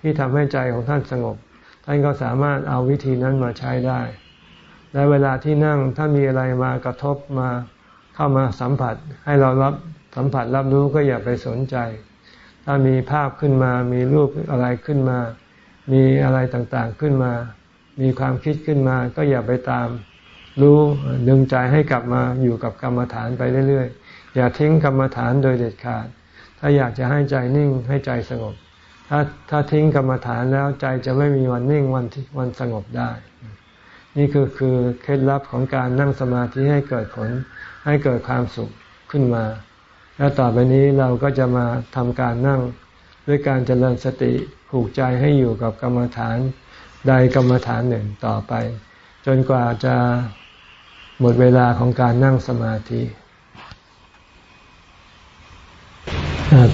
ที่ทำให้ใจของท่านสงบ ท่านก็สามารถเอาวิธีนั้นมาใช้ได้ และเวลาที่นั่งถ้ามีอะไรมากระทบมาเข้ามาสัมผัส ให้เรารับสัมผัสรับรู้ก็อย่าไปสนใจ ถ้ามีภาพขึ้นมา มีรูปอะไรขึ้นมา มีอะไรต่างๆขึ้นมา มีความคิดขึ้นมา ก็อย่าไปตาม รู้ดึงใจให้กลับมาอยู่กับกรรมฐานไปเรื่อยๆ อย่าทิ้งกรรมฐานโดยเด็ดขาด ถ้าอยากจะให้ใจนิ่งให้ใจสงบ ถ้าถ้าทิ้งกรรมฐานแล้วใจจะไม่มีวันนิ่งวันวันสงบได้ นี่คือคือเคล็ดลับของการนั่งสมาธิให้เกิดผลให้เกิดความสุขขึ้นมา แล้วต่อไปนี้เราก็จะมาทำการนั่งด้วยการเจริญสติผูกใจให้อยู่กับกรรมฐานใดกรรมฐานหนึ่งต่อไป จนกว่าจะหมดเวลาของการนั่งสมาธิ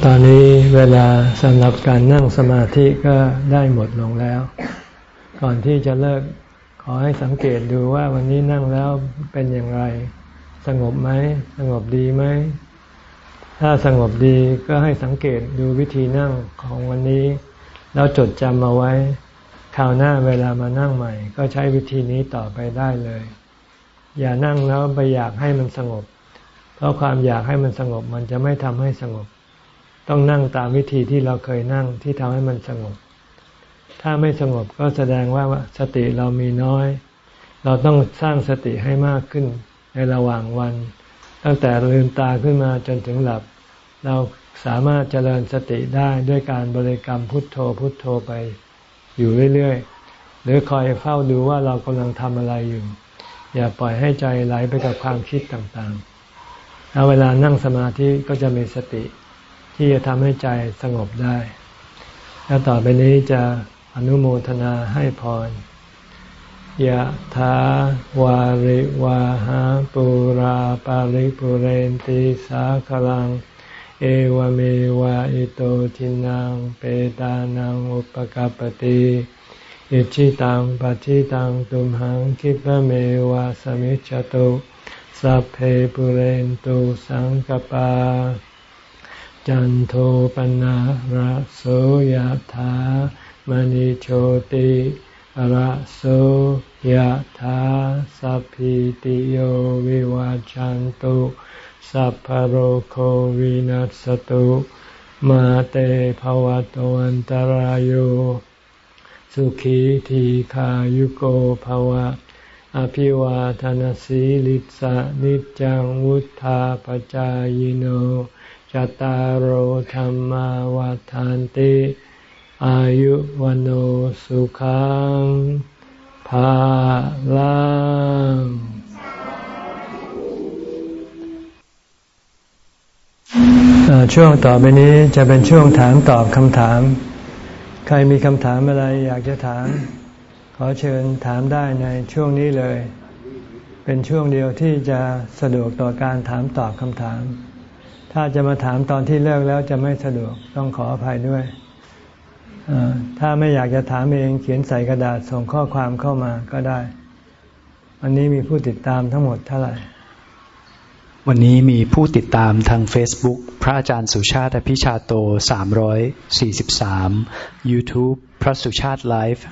ตอนนี้เวลาสำหรับการนั่งสมาธิก็ได้หมดลงแล้ว ก่อนที่จะเลิกขอให้สังเกตดูว่าวันนี้นั่งแล้วเป็นอย่างไร สงบไหม สงบดีไหม ถ้าสงบดีก็ให้สังเกตดูวิธีนั่งของวันนี้ แล้วจดจำมาไว้คราวหน้าเวลามานั่งใหม่ ก็ใช้วิธีนี้ต่อไปได้เลย อย่านั่งแล้วไปอยากให้มันสงบ เพราะความอยากให้มันสงบมันจะไม่ทำให้สงบ ต้องนั่งตามวิธีที่เราเคยนั่งที่ทำให้มันสงบ ถ้าไม่สงบก็แสดงว่าสติเรามีน้อย เราต้องสร้างสติให้มากขึ้นในระหว่างวัน ตั้งแต่ลืมตาขึ้นมาจนถึงหลับ เราสามารถเจริญสติได้ด้วยการบริกรรมพุทโธพุทโธไปอยู่เรื่อยๆ หรือคอยเฝ้าดูว่าเรากำลังทำอะไรอยู่ อย่าปล่อยให้ใจไหลไปกับความคิดต่างๆแล้วเวลานั่งสมาธิก็จะมีสติ ที่จะทำให้ใจสงบได้ แล้วต่อไปนี้จะอนุโมทนาให้พรยะถาวาริวาหาปุราปาริปุเรนติสาคลัง เอวเมวะอิโตทินังเปตานังอุปกปติอิชิตังปฏิตังตุมหังคิปเมวะสมิจจตุสัพเพปุเรนตุสังกปา จันโทปนะระโสยธามณิโชติระโสยธาสัพพิติโยวิวาจันตุสัพพโรโควินัสตุมาเตภวะตวันตารโยสุขีทีขายุโกภวะ อภิวาทานสีลิสะนิจังวุธาปจายโน จตารโหธรรมวาทานติ อายุวันโอสุขังภาลังช่วงต่อไปนี้จะเป็นช่วงถามตอบคำถาม ใครมีคำถามอะไรอยากจะถาม ขอเชิญถามได้ในช่วงนี้เลย เป็นช่วงเดียวที่จะสะดวกต่อการถามตอบคำถาม ถ้าจะมาถามตอนที่เลิกแล้วจะไม่สะดวกต้องขออภัยด้วยถ้าไม่อยากจะถามเองเขียนใส่กระดาษส่งข้อความเข้ามาก็ได้ วันนี้มีผู้ติดตามทั้งหมดเท่าไหร่ วันนี้มีผู้ติดตามทาง Facebook พระอาจารย์สุชาติพิชาโต 343 YouTube พระสุชาติไลฟ์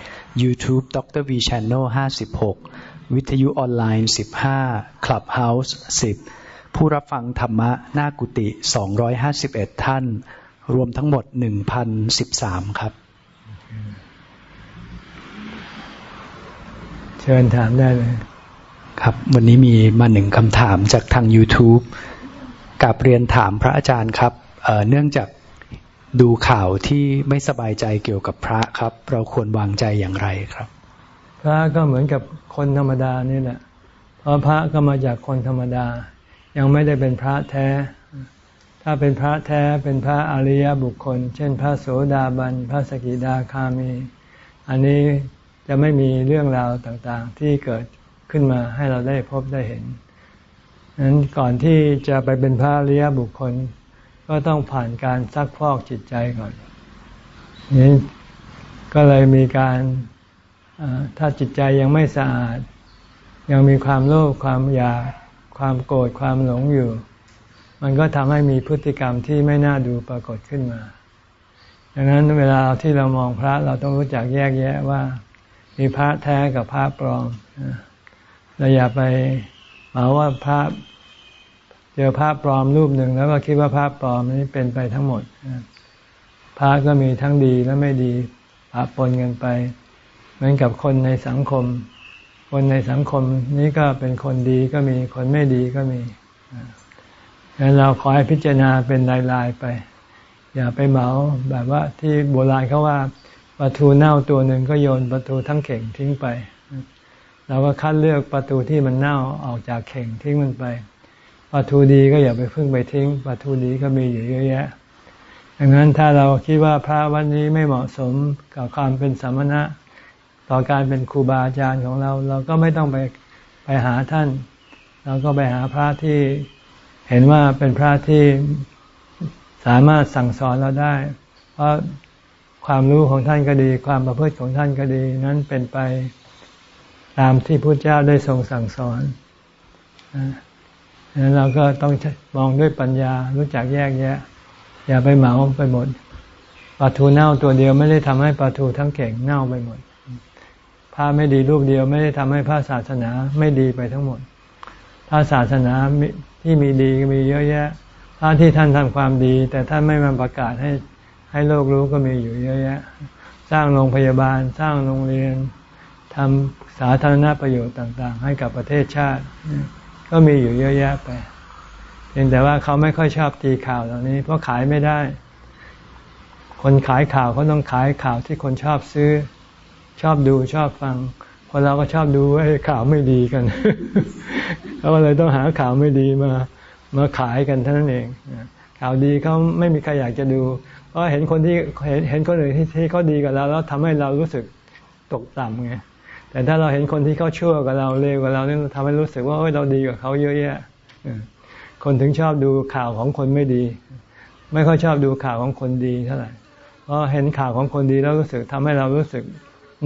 338 YouTube ดร V Channel 56 วิทยุออนไลน์ 15 Clubhouse 10 ผู้รับฟังธรรมะหน้ากุฏิ251 ท่าน รวมทั้งหมด 1,013 ครับ เชิญถามได้เลย ครับ วันนี้มีมาหนึ่งคำถามจากทาง YouTube กับเรียนถามพระอาจารย์ครับเเนื่องจากดูข่าวที่ไม่สบายใจเกี่ยวกับพระครับ เราควรวางใจอย่างไรครับ พระก็เหมือนกับคนธรรมดานี่แหละเพราะพระก็มาจากคนธรรมดา ยังไม่ได้เป็นพระแท้ ถ้าเป็นพระแท้เป็นพระอริยบุคคล เช่น พระโสดาบัน พระสกิดาคามี อันนี้จะไม่มีเรื่องราวต่างๆ ที่เกิดขึ้นมาให้เราได้พบได้เห็นนั้นก่อนที่จะไปเป็นพระอริยบุคคล ก็ต้องผ่านการซักพอกจิตใจก่อนนี้ก็เลยมีการถ้าจิตใจยังไม่สะอาด ยังมีความโลภความอยาก ความโกรธความหลงอยู่ มันก็ทำให้มีพฤติกรรมที่ไม่น่าดูปรากฏขึ้นมา ดังนั้นเวลาที่เรามองพระเราต้องรู้จักแยกแยะว่า มีพระแท้กับพระปลอมเราอย่าไปหมาว่าพระเจอพระปลอมรูปหนึ่งแล้วก็คิดว่าพระปลอมนี้เป็นไปทั้งหมดพระก็มีทั้งดีและไม่ดีปะปนกันไป เหมือนกับคนในสังคม คนในสังคมนี้ก็เป็นคนดีก็มีคนไม่ดีก็มีดังนั้นเราขอให้พิจารณาเป็นลายๆไป อย่าไปเหมาแบบว่าที่โบราณเขาว่าปลาทูเน่าตัวหนึ่งก็โยนปลาทูทั้งเข่งทิ้งไป เราก็คัดเลือกประตูที่มันเน่าออกจากเข่งทิ้งมันไปประตูดีก็อย่าไปพึ่งไปทิ้งประตูดีก็มีอยู่เยอะแยะดังนั้นถ้าเราคิดว่าพระวันนี้ไม่เหมาะสมกับความเป็นสมณะ ต่อการเป็นครูบาอาจารย์ของเรา เราก็ไม่ต้องไปไปหาท่าน เราก็ไปหาพระที่เห็นว่าเป็นพระที่สามารถสั่งสอนเราได้ เพราะความรู้ของท่านก็ดี ความประพฤติของท่านก็ดี นั้นเป็นไปตามที่พระเจ้าได้ทรงสั่งสอนนั้นเราก็ต้องมองด้วยปัญญารู้จักแยกแยะ อย่าไปเหมาไปหมดปลาทูเน่าตัวเดียวไม่ได้ทำให้ปลาทูทั้งเก่งเน่าไปหมด ผ้าไม่ดีรูปเดียวไม่ได้ทำให้พระศาสนาไม่ดีไปทั้งหมดถ้าศาสนาที่มีดีมีเยอะแยะ พระที่ท่านทำความดี แต่ท่านไม่มาประกาศให้ให้โลกรู้ก็มีอยู่เยอะแยะ สร้างโรงพยาบาล สร้างโรงเรียนทำสาธารณประโยชน์ต่าง ๆ ให้กับประเทศชาติ ก็มีอยู่เยอะแยะไปเพียงแต่ว่าเขาไม่ค่อยชอบตีข่าวเหล่านี้ เพราะขายไม่ได้ คนขายข่าวเขาต้องขายข่าวที่คนชอบซื้อ ชอบดูชอบฟังคนเราก็ชอบดูไอ้ข่าวไม่ดีกันเขาก็เลยต้องหาข่าวไม่ดีมามาขายกันเท่านั้นเอง ข่าวดีเขาไม่มีใครอยากจะดู เพราะเห็นคนที่เห็นเห็นคนอื่นที่ที่เขาดีกับเราแล้วทำให้เรารู้สึกตกต่ำไงแต่ถ้าเราเห็นคนที่เขาชั่วกับเราเลวกับเราเนี่ยทำให้รู้สึกว่าเฮ้ยเราดีกว่าเขาเยอะแยะคนถึงชอบดูข่าวของคนไม่ดี ไม่ค่อยชอบดูข่าวของคนดีเท่าไหร่เพราะเห็นข่าวของคนดีแล้วรู้สึกทำให้เรารู้สึก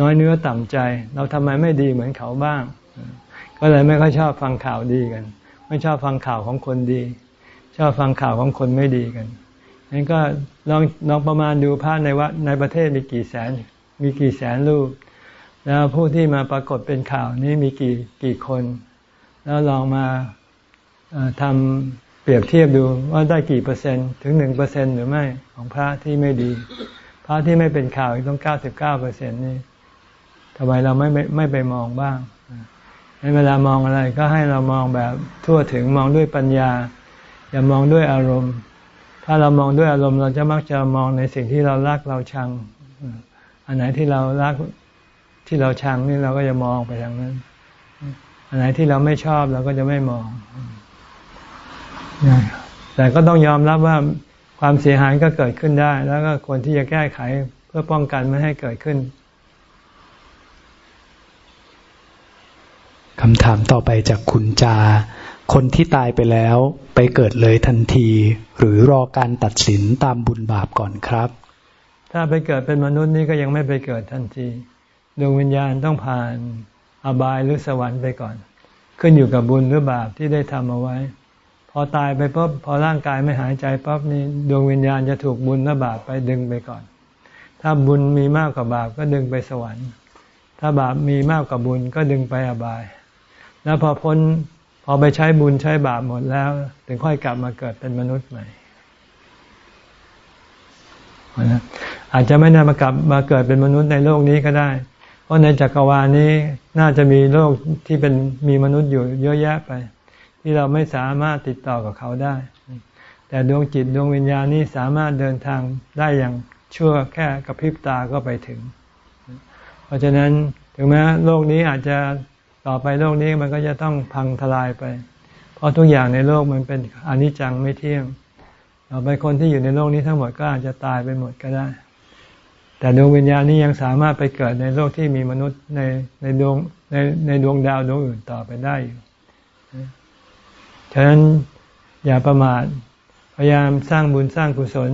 น้อยเนื้อต่ำใจ เราทำไมไม่ดีเหมือนเขาบ้าง ก็เลยไม่ค่อยชอบฟังข่าวดีกัน ไม่ชอบฟังข่าวของคนดี ชอบฟังข่าวของคนไม่ดีกันนั้นก็ลองลองประมาณดูภาพในวัดในประเทศมีกี่แสน มีกี่แสนรูป แล้วผู้ที่มาปรากฏเป็นข่าวนี้มีกี่กี่คน แล้วลองมาทำเปรียบเทียบดูว่าได้กี่เปอร์เซ็นต์ถึงหนึ่งเปอร์เซ็นหรือไม่ของพระที่ไม่ดี พระที่ไม่เป็นข่าวต้องเก้าสิบเก้าเปอร์เซ็นต์นี่ ทำไมเราไม่ไม่ไปมองบ้างในเวลามองอะไรก็ให้เรามองแบบทั่วถึงมองด้วยปัญญา อย่ามองด้วยอารมณ์ ถ้าเรามองด้วยอารมณ์เราจะมักจะมองในสิ่งที่เรารักเราชัง อันไหนที่เรารักที่เราชังนี่เราก็จะมองไปทางนั้น อันไหนที่เราไม่ชอบเราก็จะไม่มอง แต่ก็ต้องยอมรับว่าความเสียหายก็เกิดขึ้นได้ แล้วก็ควรที่จะแก้ไขเพื่อป้องกันไม่ให้เกิดขึ้น คำถามต่อไปจากคุณจา คนที่ตายไปแล้วไปเกิดเลยทันที หรือรอการตัดสินตามบุญบาปก่อนครับ ถ้าไปเกิดเป็นมนุษย์นี่ก็ยังไม่ไปเกิดทันทีดวงวิญญาณต้องผ่านอบายหรือสวรรค์ไปก่อน ขึ้นอยู่กับบุญหรือบาปที่ได้ทำเอาไว้ พอตายไปปุ๊บพอร่างกายไม่หายใจปุ๊บนี่ดวงวิญญาณจะถูกบุญและบาปไปดึงไปก่อน ถ้าบุญมีมากกว่าบาปก็ดึงไปสวรรค์ ถ้าบาปมีมากกว่าบุญก็ดึงไปอบาย แล้วพอพ้นพอไปใช้บุญใช้บาปหมดแล้ว ถึงค่อยกลับมาเกิดเป็นมนุษย์ใหม่อาจจะไม่ได้มากลับมาเกิดเป็นมนุษย์ในโลกนี้ก็ได้ เพราะในจักรวาลนี้น่าจะมีโลกที่เป็นมีมนุษย์อยู่เยอะแยะไป ที่เราไม่สามารถติดต่อกับเขาได้ แต่ดวงจิตดวงวิญญาณนี้สามารถเดินทางได้อย่างชั่วแค่กระพริบตาก็ไปถึง เพราะฉะนั้นถึงแม้โลกนี้อาจจะ ต่อไปโลกนี้มันก็จะต้องพังทลายไป เพราะทุกอย่างในโลกมันเป็นอนิจจังไม่เที่ยง ต่อไปคนที่อยู่ในโลกนี้ทั้งหมดก็อาจจะตายไปหมดก็ได้ แต่ดวงวิญญาณนี้ยังสามารถไปเกิดในโลกที่มีมนุษย์ในในดวงในในดวงดาวดวงอื่นต่อไปได้อยู่ฉะนั้นอย่าประมาทพยายามสร้างบุญสร้างกุศล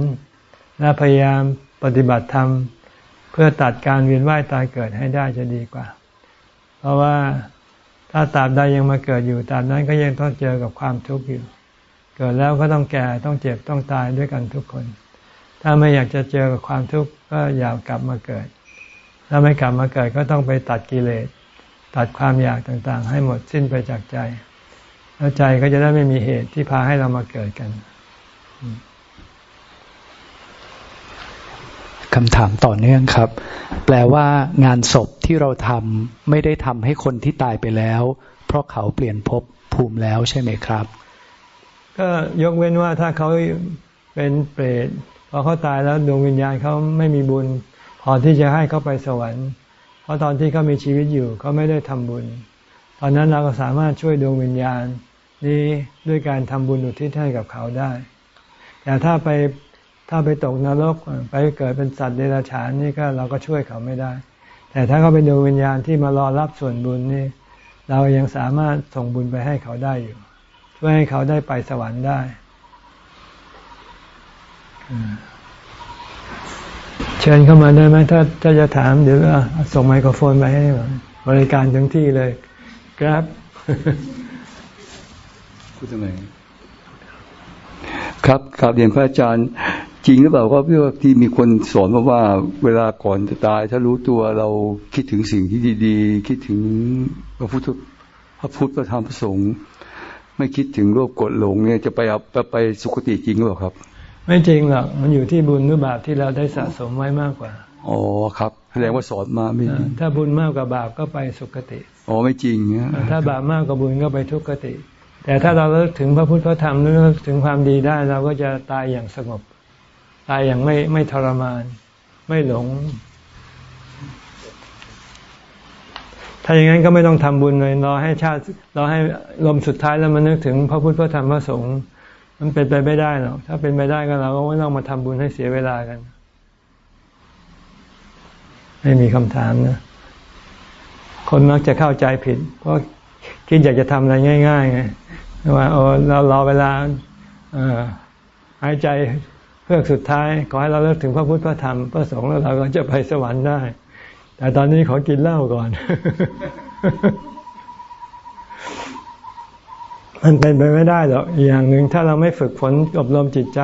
และพยายามปฏิบัติธรรม เพื่อตัดการเวียนว่ายตายเกิดให้ได้จะดีกว่า เพราะว่า ถ้าตามใดยังมาเกิดอยู่ตามนั้นก็ยังต้องเจอกับความทุกข์อยู่ เกิดแล้วก็ต้องแก่ต้องเจ็บต้องตายด้วยกันทุกคน ถ้าไม่อยากจะเจอกับความทุกข์ก็อย่ากลับมาเกิด ถ้าไม่กลับมาเกิดก็ต้องไปตัดกิเลส ตัดความอยากต่างๆ ให้หมดสิ้นไปจากใจ แล้วใจก็จะได้ไม่มีเหตุที่พาให้เรามาเกิดกัน คำถามต่อเนื่องครับ แปลว่างานศพที่เราทำไม่ได้ทำให้คนที่ตายไปแล้ว เพราะเขาเปลี่ยนภพภูมิแล้วใช่ไหมครับ ก็ยกเว้นว่าถ้าเขาเป็นเปรตพอเขาตายแล้วดวงวิญญาณเขาไม่มีบุญ พอที่จะให้เขาไปสวรรค์ เพราะตอนที่เขามีชีวิตอยู่เขาไม่ได้ทำบุญ ตอนนั้นเราก็สามารถช่วยดวงวิญญาณนี้ด้วยการทำบุญอุทิศให้กับเขาได้ แต่ถ้าไป ถ้าไปตกนรกไปเกิดเป็นสัตว์เดรัจฉานนี่ก็เราก็ช่วยเขาไม่ได้ แต่ถ้าเขาเป็นดวงวิญญาณที่มารอรับส่วนบุญนี่เรายังสามารถส่งบุญไปให้เขาได้อยู่ ช่วยให้เขาได้ไปสวรรค์ได้เชิญเข้ามาได้ไหมถ้าถ้าจะถามเดี๋ยวส่งไมโครโฟนไปให้บริการถึงที่เลยครับพูดทำไมครับกราบเรียนพระอาจารย์ จริงหรือเปล่าว่าพี่ว่าที่มีคนสอนมาว่า เวลาก่อนจะตาย ถ้ารู้ตัวเราคิดถึงสิ่งที่ดีๆ คิดถึงพระพุทธพระพุทธพระธรรมพระสงฆ์ไม่คิดถึงโลภกดหลงเนี่ยจะไปเอาไปสุคติจริงหรือเปล่าครับ ไม่จริงหรอกมันอยู่ที่บุญหรือบาปที่เราได้สะสมไว้มากกว่าอ๋อครับแสดงว่าสอนมาไม่จริงถ้าบุญมากกว่าบาปก็ไปสุคติอ๋อไม่จริงนถ้าบาปมากกว่าบุญก็ไปทุกขติ แต่ถ้าเราเลิกถึงพระพุทธพระธรรมเลิกถึงความดีได้เราก็จะตายอย่างสงบ ตายอย่างไม่ไม่ทรมาน ไม่หลง ถ้าอย่างนั้นก็ไม่ต้องทำบุญเลยรอให้ชาติรอให้ลมสุดท้ายแล้วมันนึกถึงพระพุทธพระธรรมพระสงฆ์มันเป็นไปไม่ได้หรอกถ้าเป็นไปได้ก็เราก็ไม่ต้องมาทำบุญให้เสียเวลากัน ไม่มีคำถามนะคนมักจะเข้าใจผิด เพราะคิดอยากจะทำอะไรง่ายๆไงว่าโอ้เรารอเวลาหายใจ เพื่อสุดท้ายขอให้เราเลิกถึงพระพุทธพระธรรมพระสงฆ์แล้วเราก็จะไปสวรรค์ได้ แต่ตอนนี้ขอกินเหล้าก่อน มันเป็นไปไม่ได้หรอกอย่างหนึ่งถ้าเราไม่ฝึกฝนอบรมจิตใจ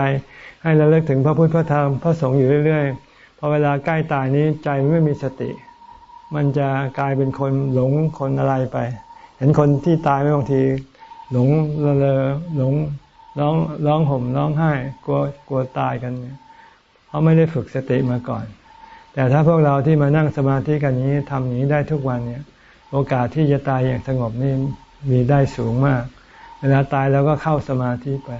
ให้เราเลิกถึงพระพุทธพระธรรมพระสงฆ์อยู่เรื่อยๆพอเวลาใกล้ตายนี้ใจไม่มีสติ มันจะกลายเป็นคนหลงคนอะไรไป เห็นคนที่ตายไม่บางที หลงละเลอหลง ร้องร้องห่มร้องไห้กลัวกลัวตายกันเพราะไม่ได้ฝึกสติมาก่อน แต่ถ้าพวกเราที่มานั่งสมาธิกันนี้ทำอย่างนี้ได้ทุกวันเนี่ย โอกาสที่จะตายอย่างสงบนี่มีได้สูงมาก เวลาตายแล้วก็เข้าสมาธิไป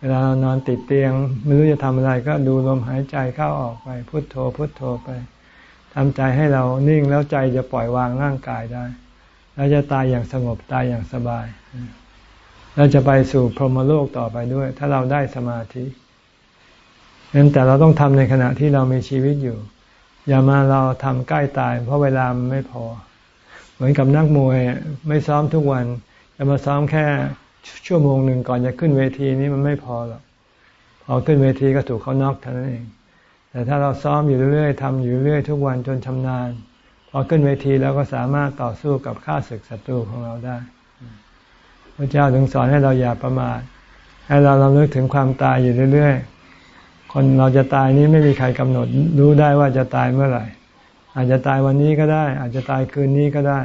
เวลาเรานอนติดเตียง ไม่รู้จะทำอะไรก็ดูลมหายใจเข้าออกไปพุโทโธพุโทโธไปทำใจให้เรานิ่งแล้วใจจะปล่อยวางร่างกายได้ แล้วจะตายอย่างสงบตายอย่างสบาย เราจะไปสู่พรหมโลกต่อไปด้วย ถ้าเราได้สมาธินั้นแต่เราต้องทำในขณะที่เรามีชีวิตอยู่ อย่ามาเราทำใกล้ตาย เพราะเวลามันไม่พอ เหมือนกับนักมวยไม่ซ้อมทุกวันจะมาซ้อมแค่ชั่วโมงหนึ่งก่อนจะขึ้นเวทีนี้มันไม่พอหรอกพอขึ้นเวทีก็ถูกเขาน็อกเท่านั้นเอง แต่ถ้าเราซ้อมอยู่เรื่อยๆทำอยู่เรื่อยทุกวันจนชำนาญพอขึ้นเวทีแล้วก็สามารถต่อสู้กับข้าศึกศัตรูของเราได้ พระเจ้าถึงสอนให้เราอย่าประมาทให้เราเราเลิกถึงความตายอยู่เรื่อยๆ คนเราจะตายนี้ไม่มีใครกำหนด รู้ได้ว่าจะตายเมื่อไหร่ อาจจะตายวันนี้ก็ได้ อาจจะตายคืนนี้ก็ได้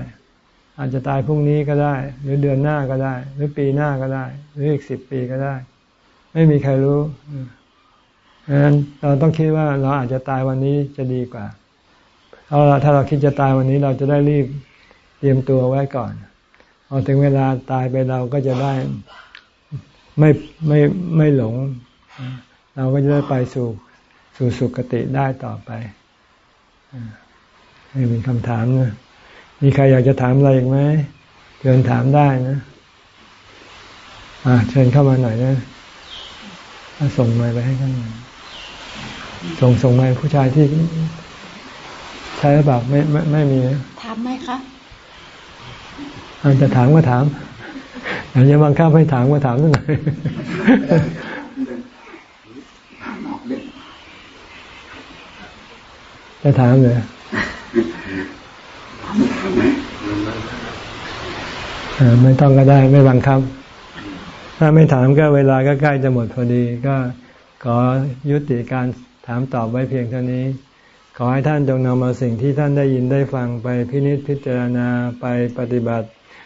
อาจจะตายพรุ่งนี้ก็ได้ หรือเดือนหน้าก็ได้ หรือปีหน้าก็ได้ หรืออีกสิบปีก็ได้ ไม่มีใครรู้ดังนั้นเราต้องคิดว่าเราอาจจะตายวันนี้จะดีกว่าเพราะถ้าเราคิดจะตายวันนี้เราจะได้รีบเตรียมตัวไว้ก่อน พอถึงเวลาตายไปเราก็จะได้ไม่ไม่ไม่หลง เราก็จะได้ไปสู่สู่สุคติได้ต่อไปนี่มีคำถามนะมีใครอยากจะถามอะไรอีกไหมเชิญถามได้นะอ่าเชิญเข้ามาหน่อยนะส่งไม้ไปให้ข้างในส่งส่งไม้ผู้ชายที่ใช้หรือเปล่าไม่ไม่ไม่มีถามไหมคะ อาจจะถามก็ถามอาจจะบังคับให้ถามก็ถามสักหน่อยจะถามเลยไม่ต้องก็ได้ไม่บังคับ ถ้าไม่ถามก็เวลาก็ใกล้จะหมดพอดี ก็ขอยุติการถามตอบไว้เพียงเท่านี้ ขอให้ท่านจงนำเอาสิ่งที่ท่านได้ยินได้ฟังไปพินิจพิจารณาไปปฏิบัติ